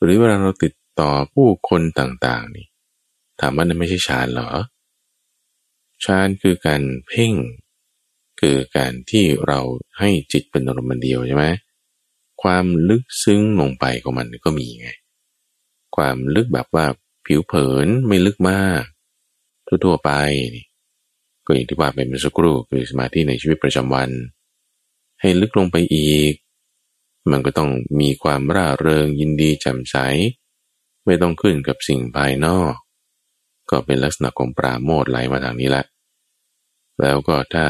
หรือเวลาเราติดต่อผู้คนต่างๆนี่ถามว่านั่นไม่ใช่ฌานเหรอฌานคือการเพ่ง คือการที่เราให้จิตเป็นอารมณ์เดียวใช่ไหม ความลึกซึ้งลงไปของมันก็มีไง ความลึกแบบว่าผิวเผินไม่ลึกมาก ทั่วๆไปนี่ก็อย่างที่ว่าเป็นสักครู่คือสมาธิในชีวิตประจำวัน ให้ลึกลงไปอีก มันก็ต้องมีความร่าเริงยินดีแจ่มใส ไม่ต้องขึ้นกับสิ่งภายนอก ก็เป็นลักษณะของปราโมทไหลมาทางนี้ละแล้วก็ถ้า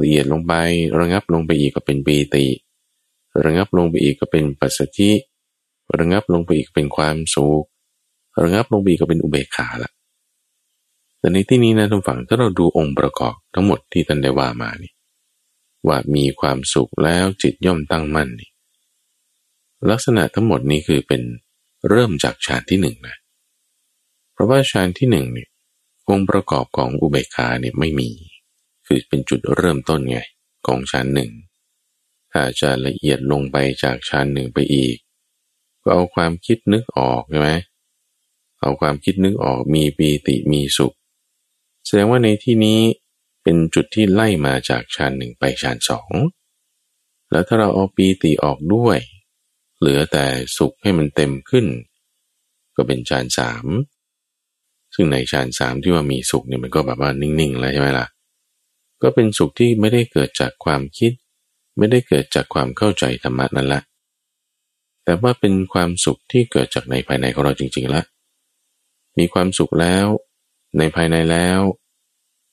ละเอียดลงไประงับลงไปอีกก็เป็นปีติ ระงับลงไปอีกก็เป็นปัสสธิระงับลงไปอีกเป็นความสุขระงับลงไปอีกก็เป็นอุเบกขาละแต่ในที่นี้นะทุกฝั่งถ้าเราดูองค์ประกอบทั้งหมดที่ท่านได้ว่ามานี่ว่ามีความสุขแล้วจิตย่อมตั้งมั่นนี่ลักษณะทั้งหมดนี้คือเป็นเริ่มจากฌานที่หนึ่งนะเพราะว่าฌานที่หนึ่งเนี่ยองค์ประกอบของอุเบกขาเนี่ยไม่มี คือเป็นจุดเริ่มต้นไงของฌานหนึ่ง ถ้าจะละเอียดลงไปจากฌานหนึ่งไปอีก ก็เอาความคิดนึกออกใช่ไหมเอาความคิดนึกออกมีปีติมีสุข แสดงว่าในที่นี้เป็นจุดที่ไล่มาจากฌานหนึ่งไปฌานสองแล้วถ้าเราเอาปีติออกด้วย เหลือแต่สุขให้มันเต็มขึ้น ก็เป็นฌานสามซึ่งในฌานสามที่ว่ามีสุขเนี่ยมันก็แบบว่านิ่งๆแล้วใช่ไหมล่ะก็เป็นสุขที่ไม่ได้เกิดจากความคิด ไม่ได้เกิดจากความเข้าใจธรรมะนั่นละ แต่ว่าเป็นความสุขที่เกิดจากในภายในของเราจริงๆละ มีความสุขแล้ว ในภายในแล้ว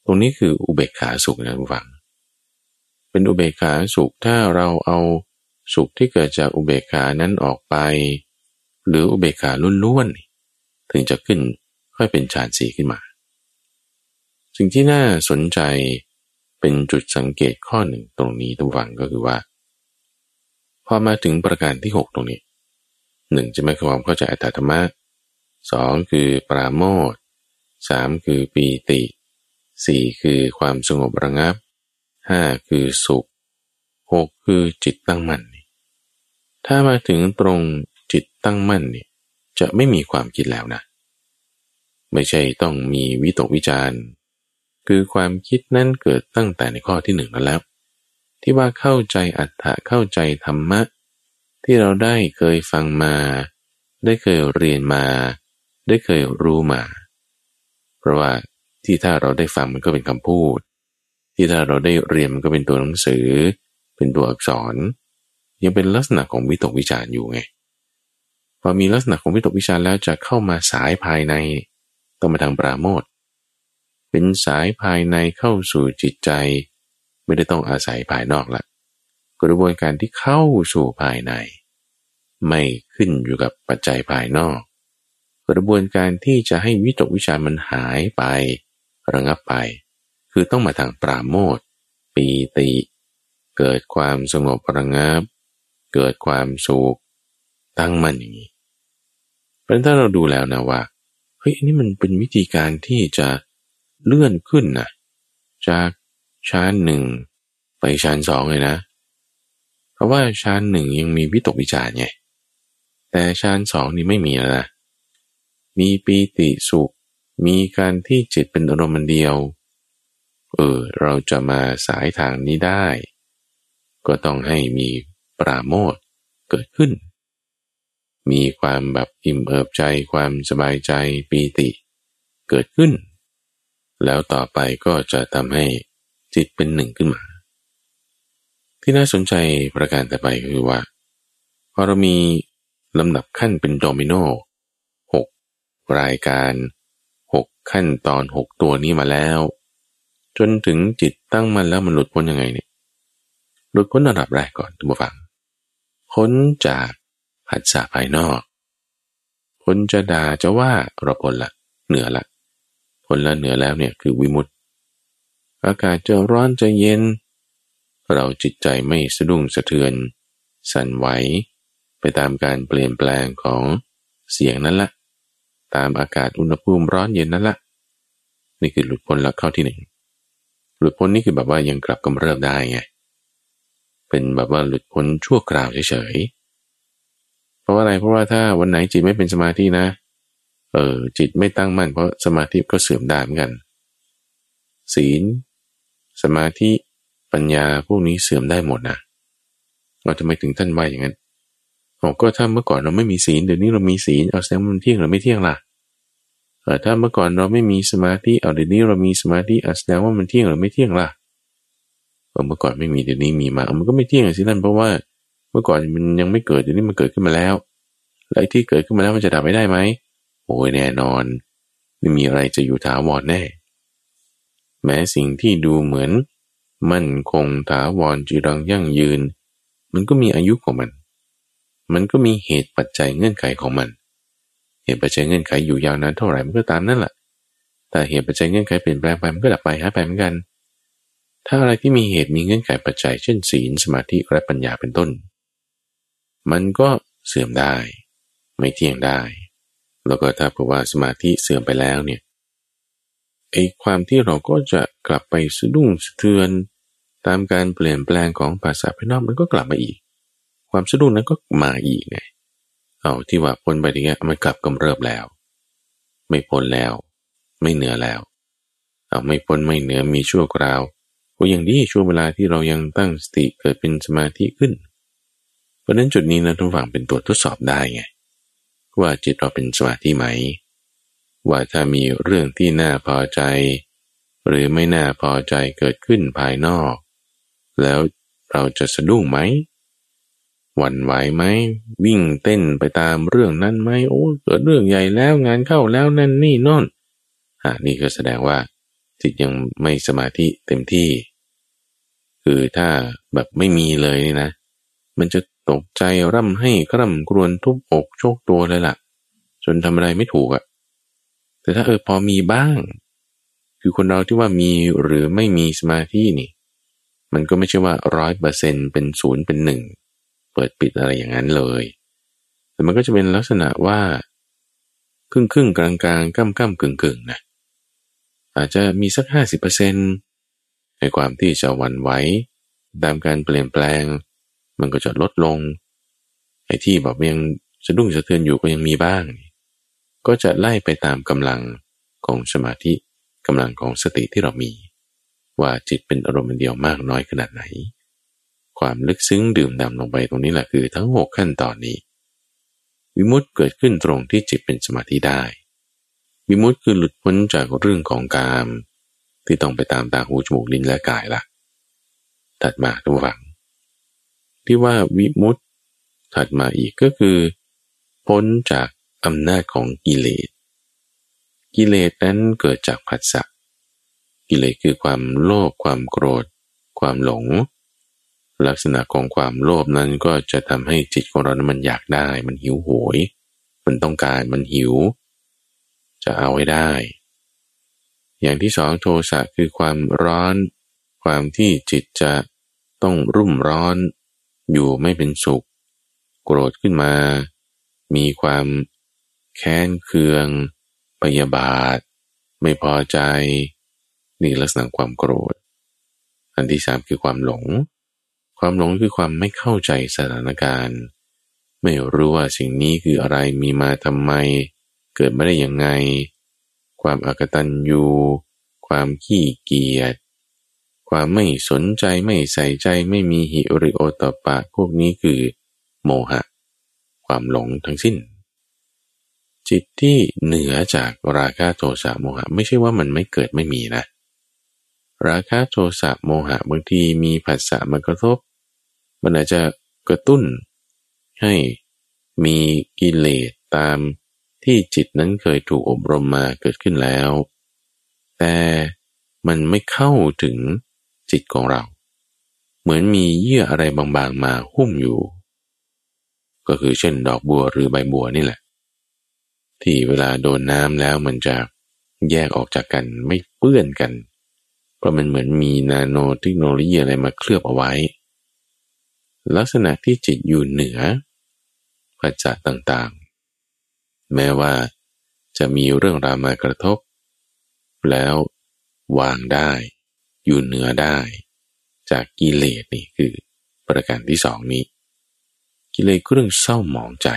ตรงนี้คืออุเบกขาสุขนะทุกฝัง เป็นอุเบกขาสุขถ้าเราเอาสุขที่เกิดจากอุเบกขานั้นออกไป หรืออุเบกขาล้วนๆถึงจะขึ้นค่อยเป็นฌานสีขึ้นมา สิ่งที่น่าสนใจ เป็นจุดสังเกตข้อหนึ่งตรงนี้ทุกฝังก็คือว่า พอมาถึงประการที่หกตรงนี้หนึ่งจะไม่ความเข้าใจอัตถธรรมะสองคือปราโมทสามคือปีติสี่คือความสงบระงับห้าคือสุขหกคือจิตตั้งมั่นถ้ามาถึงตรงจิตตั้งมั่นเนี่ยจะไม่มีความคิดแล้วนะ ไม่ใช่ต้องมีวิตกวิจารณ์ คือความคิดนั้นเกิดตั้งแต่ในข้อที่หนึ่งนั้นแล้ว ที่ว่าเข้าใจอัตถะเข้าใจธรรมะ ที่เราได้เคยฟังมา ได้เคยเรียนมา ได้เคยรู้มา เพราะว่าที่ถ้าเราได้ฟังมันก็เป็นคำพูด ที่ถ้าเราได้เรียนมันก็เป็นตัวหนังสือ เป็นตัวอักษร ยังเป็นลักษณะของวิตกวิจารอยู่ไงพอมีลักษณะของวิตกวิจารแล้วจะเข้ามาสายภายในต้องมาทางปราโมท เป็นสายภายในเข้าสู่จิตใจ ไม่ได้ต้องอาศัยภายนอกละกระบวนการที่เข้าสู่ภายใน ไม่ขึ้นอยู่กับปัจจัยภายนอก กระบวนการที่จะให้วิตกวิจารมันหายไประงับไป คือต้องมาทางปราโมทปีติ เกิดความสงบระงับ เกิดความสุขตั้งมั่นอย่างนี้เพราะถ้าเราดูแล้วนะว่าเฮ้ยอันนี้มันเป็นวิธีการที่จะเเลื่อนขึ้นนะจากชั้นหนึ่งไปชั้นสองเลยนะ เพราะว่าชั้นหนึ่งยังมีวิตกวิจารไง แต่ชั้นสองนี่ไม่มีแล้วนะ มีปีติสุข มีการที่จิตเป็นอารมณ์เดียว เออ เราจะมาสายทางนี้ได้ ก็ต้องให้มีปราโมทเกิดขึ้น มีความแบบอิ่มเอิบใจ ความสบายใจปีติเกิดขึ้น แล้วต่อไปก็จะทำให้จิตเป็นหนึ่งขึ้นมา ที่น่าสนใจประการต่อไปคือว่าพอเรามีลำดับขั้นเป็นโดมิโนหกรายการหกขั้นตอนหกตัวนี้มาแล้ว จนถึงจิตตั้งมันแล้วมันหลุดพ้นยังไงเนี่ยหลุดพ้นระดับแรกก่อนทุกฝังพ้นจากผัสสะภายนอกคนจะด่าจะว่าเราพ้นละเหนือละ พ้นละเหนือแล้วเนี่ยคือวิมุตติ อากาศจะร้อนจะเย็น เราจิตใจไม่สะดุ้งสะเทือน สั่นไหว ไปตามการเปลี่ยนแปลงของเสียงนั้นละ ตามอากาศอุณหภูมิร้อนเย็นนั้นละ นี่คือหลุดพ้นแล้วข้าที่หนึ่งหลุดพ้นนี่คือแบบว่ายังกลับกำเริบได้ไง เป็นแบบว่าหลุดพ้นชั่วคราวเฉยๆ เพราะว่าอะไรเพราะว่าถ้าวันไหนจิตไม่เป็นสมาธินะเเออจิตไม่ตั้งมั่นเพราะสมาธิก็เสื่อมได้เหมือนกัน ศีล สมาธิปัญญาพวกนี้เสื่อมได้หมดนะเราจะไมถึงท่านว่าอย่างนั้นโอ้ก็ถ้าเมื่อก่อนเราไม่มีศีลเดี๋ยวนี้เรามีศีลเอาแสดงมันเที่ยงหรือไม่เที่ยงล่ะเออถ้าเมื่อก่อนเราไม่มีสมาธิเอาเดี๋ยวนี้เรามีสมาธิเอาแสดงว่ามันเที่ยงหรือไม่เที่ยงล่ะเมื่อก่อนไม่มีเดี๋ยวนี้มีมามันก็ไม่เที่ยงสิท่านเพราะว่า เมื่อก่อนมันยังไม่เกิดเดี๋ยวนี้มันเกิดขึ้นมาแล้วแล้วไอ้ที่เกิดขึ้นมาแล้วมันจะดับไม่ได้ไหม โอ้ยแน่นอน ไม่มีอะไรจะอยู่ถาวรแน่ แม้สิ่งที่ดูเหมือน มั่นคงถาวรจีรังยั่งยืน มันก็มีอายุของมัน มันก็มีเหตุปัจจัยเงื่อนไขของมัน เหตุปัจจัยเงื่อนไขอยู่ยาวนานเท่าไหร่มันก็ตามนั่นแหละแต่เหตุปัจจัยเงื่อนไขเปลี่ยนแปลงไปมันก็ดับไปหายไปเหมือนกัน ถ้าอะไรที่มีเหตุมีเงื่อนไขปัจจัย เช่นศีลสมาธิและปัญญาเป็นต้น มันก็เสื่อมได้ ไม่เที่ยงได้ แล้วก็ถ้าเพราะว่าสมาธิเสื่อมไปแล้วเนี่ยไอ้ความที่เราก็จะกลับไปสะดุ้งสะเทือน ตามการเปลี่ยนแปลงของภาษาภายนอกมันก็กลับมาอีก ความสะดุ้งนั้นก็มาอีกไงเอาที่ว่าพ้นไปอย่างเงี้ยมันกลับกำเริบแล้ว ไม่พ้นแล้ว ไม่เหนือแล้ว เอาไม่พ้นไม่เหนือมีชั่วคราวก็ยังดีช่วงเวลาที่เรายังตั้งสติเกิดเป็นสมาธิขึ้น เพราะนั้นจุดนี้นะทุกฝั่งเป็นตัวทดสอบได้ไง ว่าจิตเราเป็นสมาธิไหม ว่าถ้ามีเรื่องที่น่าพอใจ หรือไม่น่าพอใจเกิดขึ้นภายนอก แล้วเราจะสะดุ้งไหมหวั่นไหวไหม วิ่งเต้นไปตามเรื่องนั้นไหมโอ้เกิดเรื่องใหญ่แล้วงานเข้าแล้วนั่นนี่นอนอ่านี่ก็แสดงว่า จิตยังไม่สมาธิเต็มที่ คือถ้าแบบไม่มีเลยนี่นะ มันจะ ตกใจร่ำให้กร่ำกรวนทุบอกโชคตัวเลยล่ะ จนทำอะไรไม่ถูกอะ่ะ แต่ถ้าเออพอมีบ้าง คือคนเราที่ว่ามีหรือไม่มีสมาธินี่ มันก็ไม่ใช่ว่าร้อยเปอร์เซ็นเป็นศูนย์เป็นหนึ่งเปิดปิดอะไรอย่างนั้นเลย แต่มันก็จะเป็นลักษณะว่า ครึ่งครึ่งกลางกลางก้ำก้ำกึ่งกึ่งนะ อาจจะมีสักห้าสิบเปอร์เซ็นในความที่จะวันไหวตามการเปลี่ยนแปลง มันก็จะลดลง ไอ้ที่แบบยังสะดุ้งสะเทือนอยู่ก็ยังมีบ้าง ก็จะไล่ไปตามกำลังของสมาธิกำลังของสติที่เรามี ว่าจิตเป็นอารมณ์เดียวมากน้อยขนาดไหน ความลึกซึ้งดื่มด่ำลงไปตรงนี้แหละคือทั้งหกขั้นตอนนี้ วิมุตต์เกิดขึ้นตรงที่จิตเป็นสมาธิได้ วิมุตต์คือหลุดพ้นจากเรื่องของกาม ที่ต้องไปตามตาหูจมูกลิ้นและกายละถัดมาทุกฝัง ที่ว่าวิมุตต์ถัดมาอีกก็คือ พ้นจากอำนาจของกิเลส กิเลสนั้นเกิดจากผัสสะ กิเลสคือความโลภความโกรธ ความหลง ลักษณะของความโลภนั้นก็จะทำให้จิตของเรานั้นมันอยากได้ มันหิวโหย มันต้องการ มันหิว จะเอาไว้ได้ อย่างที่สองโทสะคือความร้อน ความที่จิตจะต้องรุ่มร้อน อยู่ไม่เป็นสุข โกรธขึ้นมา มีความแค้นเคืองปยาบาท ไม่พอใจ นี่ลักษณะความโกรธ อันที่สามคือความหลง ความหลงคือความไม่เข้าใจสถานการณ์ ไม่รู้ว่าสิ่งนี้คืออะไรมีมาทำไม เกิดมาได้ยังไง ความอากตันยูความขี้เกียจ ความไม่สนใจไม่ใส่ใจไม่มีหิริโอตปะพวกนี้คือ โมหะ ความหลงทั้งสิ้น จิตที่เหนือจากราคะโทสะโมหะ ไม่ใช่ว่ามันไม่เกิดไม่มีนะ ราคะโทสะโมหะบางทีมีผัสสะมากระทบ มันอาจจะกระตุ้น ให้มีกิเลสตามที่จิตนั้นเคยถูกอบรมมาเกิดขึ้นแล้ว แต่มันไม่เข้าถึง จิตของเรา เหมือนมีเยื่ออะไรบางๆมาหุ้มอยู่ ก็คือเช่นดอกบัวหรือใบบัวนี่แหละ ที่เวลาโดนน้ำแล้วมันจะแยกออกจากกันไม่เปื้อนกัน เพราะมันเหมือนมีนาโนเทคโนโลยีอะไรมาเคลือบเอาไว้ ลักษณะที่จิตอยู่เหนือปัจจัยต่างๆ แม้ว่าจะมีเรื่องราวมากระทบ แล้ววางได้ อยู่เหนือได้ จากกิเลสนี่คือประการที่สองนี้ กิเลสเครื่องเศร้าหมองใจ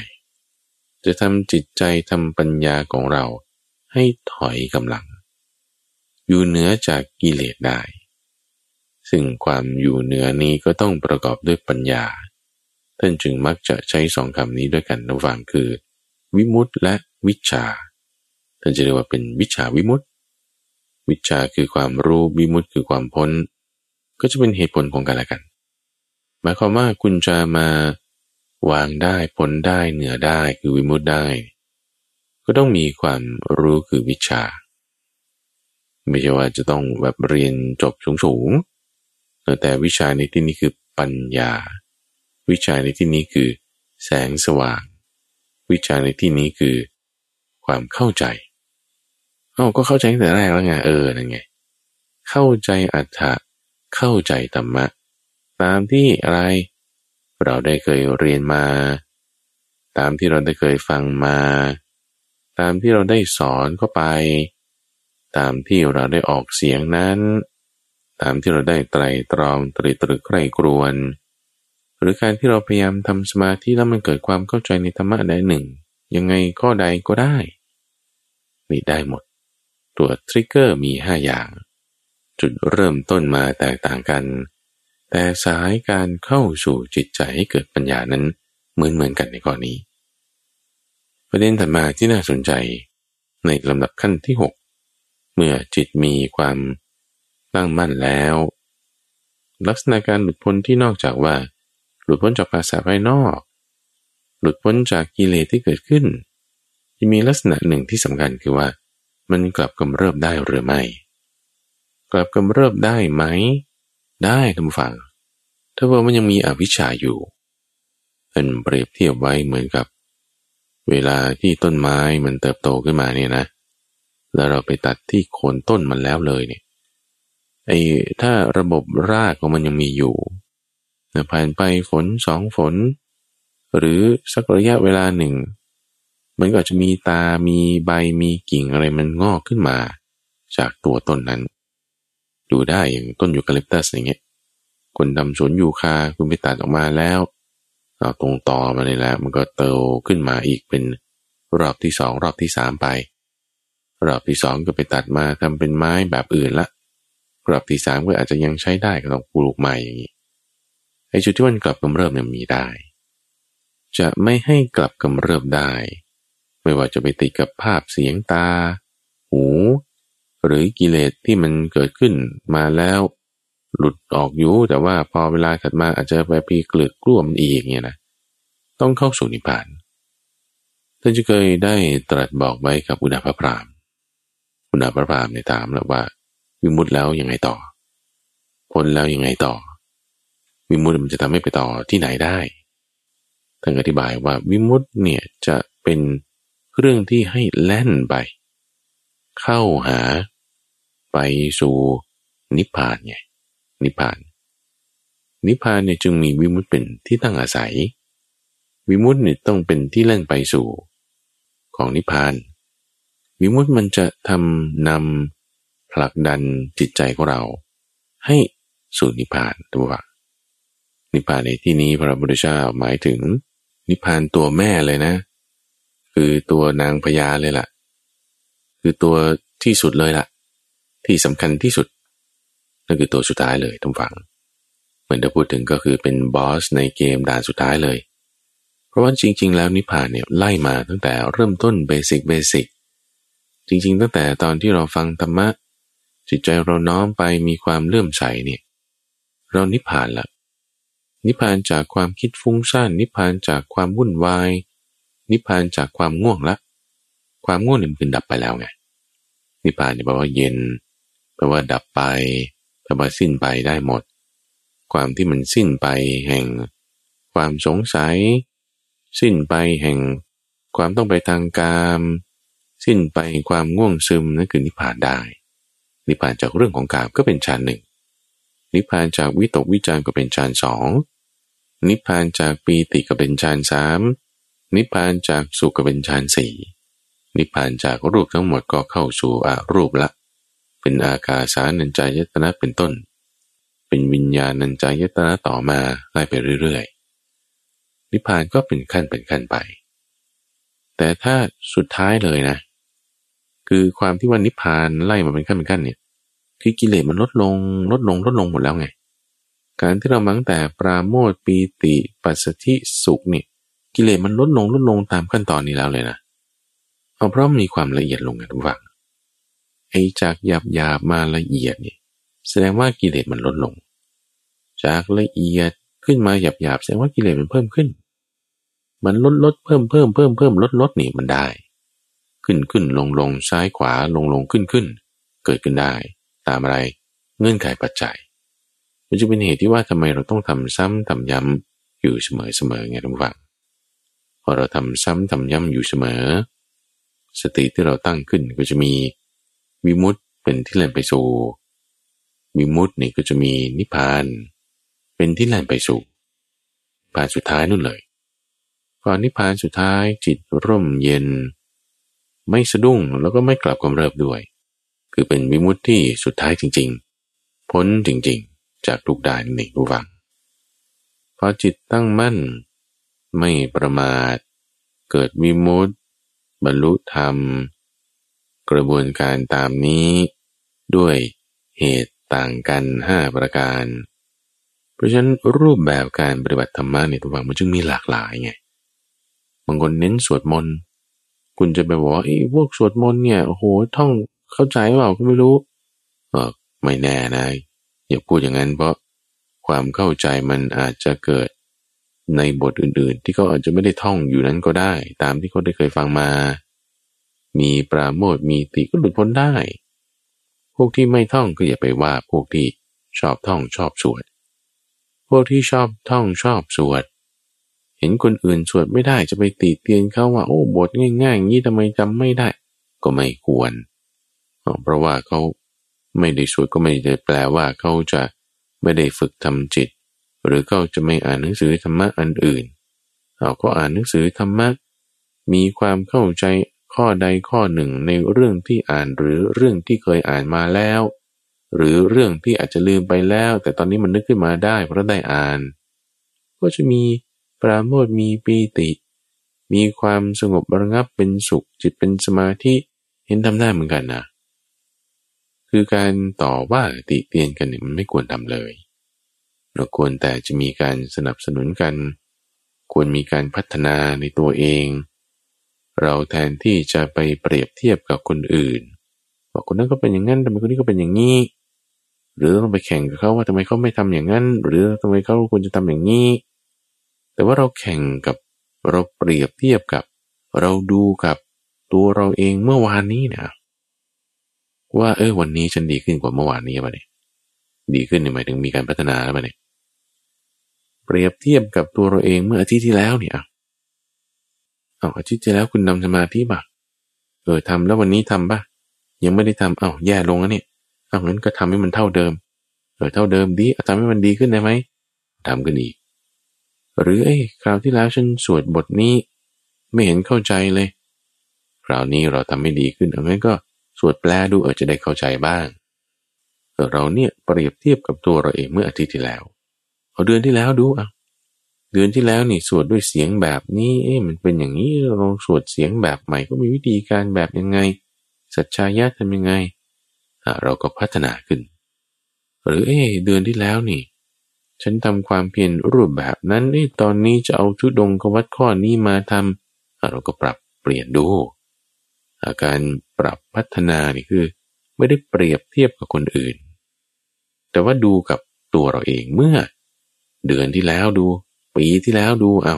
จะทำจิตใจทำปัญญาของเราให้ถอยกำลัง อยู่เหนือจากกิเลสได้ ซึ่งความอยู่เหนือนี้ก็ต้องประกอบด้วยปัญญา ท่านจึงมักจะใช้สองคำนี้ด้วยกันระหว่างคือ วิมุตต์และวิชา ท่านจะเรียกว่าเป็นวิชาวิมุตต์ วิชาคือความรู้วิมุตต์คือความพ้น ก็จะเป็นเหตุผลของกันและกัน หมายความว่าคุณจะมาวางได้พ้นได้เหนือได้คือวิมุตต์ได้ ก็ต้องมีความรู้คือวิชา ไม่ใช่ว่าจะต้องแบบเรียนจบสูงๆแต่วิชาในที่นี้คือปัญญา วิชาในที่นี้คือแสงสว่าง วิชาในที่นี้คือความเข้าใจ เอาก็เข้าใจตั้งแต่แรกแล้วไงเออนั่นไง เข้าใจอัตถะเข้าใจธรรมะ ตามที่อะไร เราได้เคยเรียนมา ตามที่เราได้เคยฟังมา ตามที่เราได้สอนเข้าไป ตามที่เราได้ออกเสียงนั้น ตามที่เราได้ไตรตรองตรีตรึกใครกรวน หรือการที่เราพยายามทำสมาธิแล้วมันเกิดความเข้าใจในธรรมะใดหนึ่ง ยังไงข้อใดก็ได้มีได้หมด ตัวทริกเกอร์มีห้าอย่าง จุดเริ่มต้นมาแตกต่างกัน แต่สายการเข้าสู่จิตใจให้เกิดปัญญานั้นเหมือนเหมือนกันในข้อนี้ ประเด็นถัดมาที่น่าสนใจในลำดับขั้นที่ 6 เมื่อจิตมีความตั้งมั่นแล้ว ลักษณะการหลุดพ้นที่นอกจากว่า หลุดพ้นจากภาษาภายนอก หลุดพ้นจากกิเลสที่เกิดขึ้นจะมีลักษณะหนึ่งที่สำคัญคือว่า มันกลับกำเริบได้หรือไม่ กลับกำเริบได้ไหม ได้ท่านฟัง ถ้าว่ามันยังมีอวิชชาอยู่เป็นเปรียบเทียบไว้เหมือนกับ เวลาที่ต้นไม้มันเติบโตขึ้นมาเนี่ยนะ แล้วเราไปตัดที่โคนต้นมันแล้วเลยเนี่ยไอ้ถ้าระบบรากของมันยังมีอยู่ผ่านไปฝนสองฝน หรือสักระยะเวลาหนึ่ง มันก็จะมีตา มีใบ มีกิ่งอะไรมันงอกขึ้นมา จากตัวต้นนั้น ดูได้อย่างต้นยูคาลิปตัสอย่างเงี้ย คนทำสวนยูคาคุณไปตัดออกมาแล้วเอาตรงต่อมาเลยแล้ว มันก็เติบขึ้นมาอีกเป็นรอบที่สองรอบที่สามไป รอบที่สองก็ไปตัดมาทำเป็นไม้แบบอื่นละ รอบที่สามก็อาจจะยังใช้ได้ก็ต้องปลูกใหม่อย่างนี้ไอ้จุดที่มันกลับกำเริบเนี่ยมีได้ จะไม่ให้กลับกำเริบได้ ไม่ว่าจะไปติดกับภาพเสียงตา หู หรือกิเลสที่มันเกิดขึ้นมาแล้ว หลุดออกอยู่แต่ว่าพอเวลาถัดมาอาจจะไปพีเกลือกกล้วมอีกเนี่ยนะต้องเข้าสู่นิพพานท่านจะเคยได้ตรัสบอกไว้กับอุณาพระพรามอุณาพระพรามเนี่ยถามแล้วว่า วิมุตแล้วยังไงต่อพ้นแล้วยังไงต่อ วิมุตมันจะทำให้ไปต่อที่ไหนได้ท่านอธิบายว่าวิมุตเนี่ยจะเป็น เรื่องที่ให้แล่นไป เข้าหา ไปสู่นิพพานไงนิพพาน นิพพานเนี่ยจึงมีวิมุตเป็นที่ตั้งอาศัย วิมุตเนี่ยต้องเป็นที่เล่นไปสู่ ของนิพพาน วิมุตมันจะทำนำผลักดันจิตใจของเรา ให้สู่นิพพานตัวนิพพานในที่นี้พระพุทธเจ้าหมายถึงนิพพานตัวแม่เลยนะ คือตัวนางพญาเลยล่ะ คือตัวที่สุดเลยล่ะ ที่สำคัญที่สุด นั่นคือตัวสุดท้ายเลยทุกฝัง เหมือนที่พูดถึงก็คือเป็นบอสในเกมด่านสุดท้ายเลย เพราะว่าจริง ๆ แล้วนิพพานเนี่ยไล่มาตั้งแต่เริ่มต้นเบสิกเบสิกจริง ๆ ตั้งแต่ตอนที่เราฟังธรรมะจิตใจเราน้อมไปมีความเลื่อมใสเนี่ยเรานิพพานละนิพพานจากความคิดฟุ้งซ่านนิพพานจากความวุ่นวาย นิพพานจากความง่วงละ ความง่วงนี่มันดับไปแล้วไง นิพพานเนี่ยแปลว่าเย็น แปลว่าดับไปแต่ว่าสิ้นไปได้หมด ความที่มันสิ้นไปแห่ง ความสงสัย สิ้นไปแห่ง ความต้องไปทางกาม สิ้นไปความง่วงซึมนั่นคือนิพพานได้ นิพพานจากเรื่องของกามก็เป็นฌานหนึ่ง นิพพานจากวิตกวิจารก็เป็นฌานสองนิพพานจากปีติก็เป็นฌานสาม นิพพานจากสุขก็เป็นฌานสี่นิพพานจากรูปทั้งหมดก็เข้าสู่อรูปละ เป็นอากาสานัญจายตนะเป็นต้น เป็นวิญญาณัญจายตนะต่อมาไล่ไปเรื่อยๆ นิพพานก็เป็นขั้นเป็นขั้นไป แต่ถ้าสุดท้ายเลยนะ คือความที่ว่านิพพานไล่มาเป็นขั้นเป็นขั้นเนี่ยคือกิเลสมันลดลงลดลงลดลงหมดแล้วไง การที่เรามั้งแต่ปราโมทปีติ ปัสสธิสุขเนี่ย กิเลสมันลดลงลดลงตามขั้นตอนนี้แล้วเลยนะเอาเพราะมีความละเอียดลงกันทุกฝั่งไอ้จากหยาบหยาบมาละเอียดเนี่ยแสดงว่ากิเลสมันลดลง จากละเอียดขึ้นมาหยาบหยาบแสดงว่ากิเลสมันเพิ่มขึ้น มันลดลดเพิ่มเพิ่มเพิ่มเพิ่มลดลดนี่มันได้ ขึ้นขึ้นลงลงซ้ายขวาลงลงขึ้นขึ้น เกิดขึ้นได้ ตามอะไรเงื่อนไขปัจจัยมันจะเป็นเหตุที่ว่าทำไมเราต้องทำซ้ำทำย้ำอยู่เสมอเสมอไงทุกฝั่ง พอเราทำซ้ำทำย้ำอยู่เสมอ สติที่เราตั้งขึ้นก็จะมีวิมุตเป็นที่แล่นไปสู่วิมุตนี่ก็จะมีนิพพาน เป็นที่แล่นไปสู่พานสุดท้ายนู่นเลยพอนิพพานสุดท้ายจิตร่มเย็น ไม่สะดุ้งแล้วก็ไม่กลับกำเริบด้วย คือเป็นวิมุตที่สุดท้ายจริง ๆ พ้นจริงๆ จากทุกด่านหนึ่งรู้วังพอจิตตั้งมั่น ไม่ประมาท เกิดวิมุตบรรลุธรรม กระบวนการตามนี้ ด้วยเหตุต่างกันห้าประการ เพราะฉะนั้นรูปแบบการปฏิบัติธรรมะในตัววังมันจึงมีหลากหลายไงบางคนเน้นสวดมนต์คุณจะไปบอกว่าไอ้พวกสวดมนต์เนี่ยโอ้โหท่องเข้าใจเปล่าก็ไม่รู้เออไม่แน่นะอย่าพูดอย่างนั้นเพราะความเข้าใจมันอาจจะเกิด ในบทอื่นๆ ที่เขาอาจจะไม่ได้ท่องอยู่นั้นก็ได้ ตามที่เขาได้เคยฟังมา มีปราโมทมีติก็หลุดพ้นได้ พวกที่ไม่ท่องก็อย่าไปว่าพวกที่ชอบท่องชอบสวด พวกที่ชอบท่องชอบสวด เห็นคนอื่นสวดไม่ได้จะไปตีเตียนเขาว่าโอ้บทง่ายๆงี้ทำไมจำไม่ได้ ก็ไม่ควร เพราะว่าเขาไม่ได้สวดก็ไม่ได้แปลว่าเขาจะไม่ได้ฝึกทำจิต หรือเขาจะไม่อ่านหนังสือธรรมะอันอื่นเขาก็อ่านหนังสือธรรมะมีความเข้าใจข้อใดข้อหนึ่งในเรื่องที่อ่านหรือเรื่องที่เคยอ่านมาแล้ว หรือเรื่องที่อาจจะลืมไปแล้ว แต่ตอนนี้มันนึกขึ้นมาได้เพราะได้อ่าน ก็จะมีปราโมทมีปีติ มีความสงบระงับเป็นสุขจิตเป็นสมาธิเห็นทำได้เหมือนกันนะคือการต่อว่าติเตียนกันเนี่ยมันไม่ควรทำเลย เราควรแต่จะมีการสนับสนุนกัน ควรมีการพัฒนาในตัวเอง เราแทนที่จะไปเปรียบเทียบกับคนอื่นบอกคนนั้นก็เป็นอย่างนั้นทำไมคนนี้ก็เป็นอย่างนี้ หรือต้องไปแข่งกับเขาว่าทำไมเขาไม่ทำอย่างนั้น หรือทำไมเขาควรจะทำอย่างนี้ แต่ว่าเราแข่งกับเราเปรียบเทียบกับ เราดูกับตัวเราเองเมื่อวานนี้นะว่าเออวันนี้ฉันดีขึ้นกว่าเมื่อวานนี้ป่ะเนี่ยดีขึ้นหมายถึงมีการพัฒนาแล้วป่ะเนี่ย เปรียบเทียบกับตัวเราเองเมื่ออาทิตย์ที่แล้วเนี่ยเอาอาทิตย์ที่แล้วคุณทำสมาธิป่ะเออทำแล้ววันนี้ทำป่ะ ยังไม่ได้ทำเอาแย่ลงแล้วเนี่ยเอางั้นก็ทำให้มันเท่าเดิมเออเท่าเดิมดีทำให้มันดีขึ้นได้ไหมทำกันอีก หรือเอ้คราวที่แล้วฉันสวดบทนี้ ไม่เห็นเข้าใจเลย คราวนี้เราทำไม่ดีขึ้นเอางั้นก็สวดแปลดูอาจจะได้เข้าใจบ้าง เราเนี่ยเปรียบเทียบกับตัวเราเองเมื่ออาทิตย์ที่แล้ว เอาเดือนที่แล้วดูอะเดือนที่แล้วนี่สวดด้วยเสียงแบบนี้ เอ๊ะมันเป็นอย่างนี้เราสวดเสียงแบบใหม่ก็มีวิธีการแบบยังไง สัจชายะทำยังไงเราก็พัฒนาขึ้น หรือเอ๊เดือนที่แล้วนี่ ฉันทำความเพียรรูปแบบนั้นเอ๊ตอนนี้จะเอาชุดดงกวัดข้อนี้มาทำเราก็ปรับเปลี่ยนดูอาการปรับพัฒนานี่คือ ไม่ได้เปรียบเทียบกับคนอื่น แต่ว่าดูกับตัวเราเองเมื่อ เดือนที่แล้วดู ปีที่แล้วดูเอา้า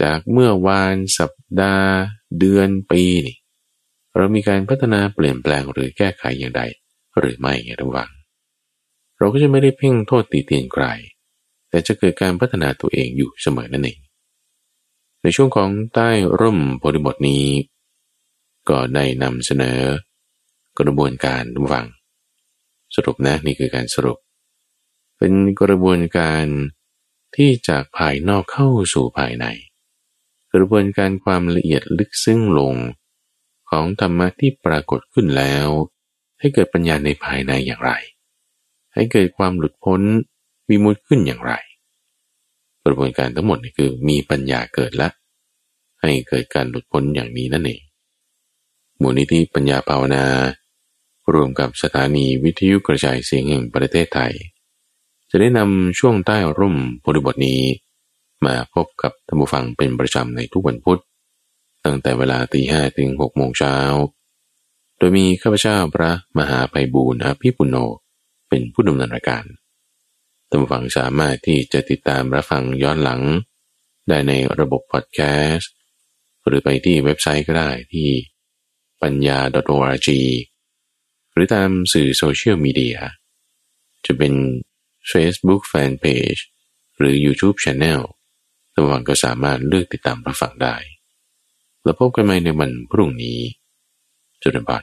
จากเมื่อวานสัปดาห์ เดือนปีนี่เรามีการพัฒนาเปลี่ยนแปลงหรือแก้ไขอย่างใด หรือไม่ระวัง เราก็จะไม่ได้เพ่งโทษตีเตียนใคร แต่จะเกิดการพัฒนาตัวเองอยู่เสมอนั่นเอง ในช่วงของใต้ร่มโพธิบทนี้ ก็ได้นำเสนอ กระบวนการระวัง สรุปนะนี่คือการสรุป เป็นกระบวนการที่จากภายนอกเข้าสู่ภายใน กระบวนการความละเอียดลึกซึ้งลง ของธรรมะที่ปรากฏขึ้นแล้ว ให้เกิดปัญญาในภายในอย่างไร ให้เกิดความหลุดพ้นมีมุดขึ้นอย่างไร กระบวนการทั้งหมดนี่คือมีปัญญาเกิดแล้วให้เกิดการหลุดพ้นอย่างนี้นั่นเองมูลนิธิปัญญาภาวนารวมกับสถานีวิทยุกระจายเสียงแห่งประเทศไทย จะได้นำช่วงใต้ร่มบริบทนี้ มาพบกับท่านผู้ฟังเป็นประจำในทุกวันพุธ ตั้งแต่เวลาตีห้ถึงหกโมงเช้า โดยมีข้าพเจ้าพระมหาภัยบูรณ์อภิปุโนเป็นผู้ดำเนินรายการท่านผู้ฟังสามารถที่จะติดตามรับฟังย้อนหลัง ได้ในระบบพอดแคสต์หรือไปที่เว็บไซต์ก็ได้ที่ปัญญา .org หรือตามสื่อโซเชียลมีเดียจะเป็น Facebook Fanpage หรือ YouTube Channel ท่านวังก็สามารถเลือกติดตามรับฟังได้ แล้วพบกันใหม่ในวันพรุ่งนี้จุดบัต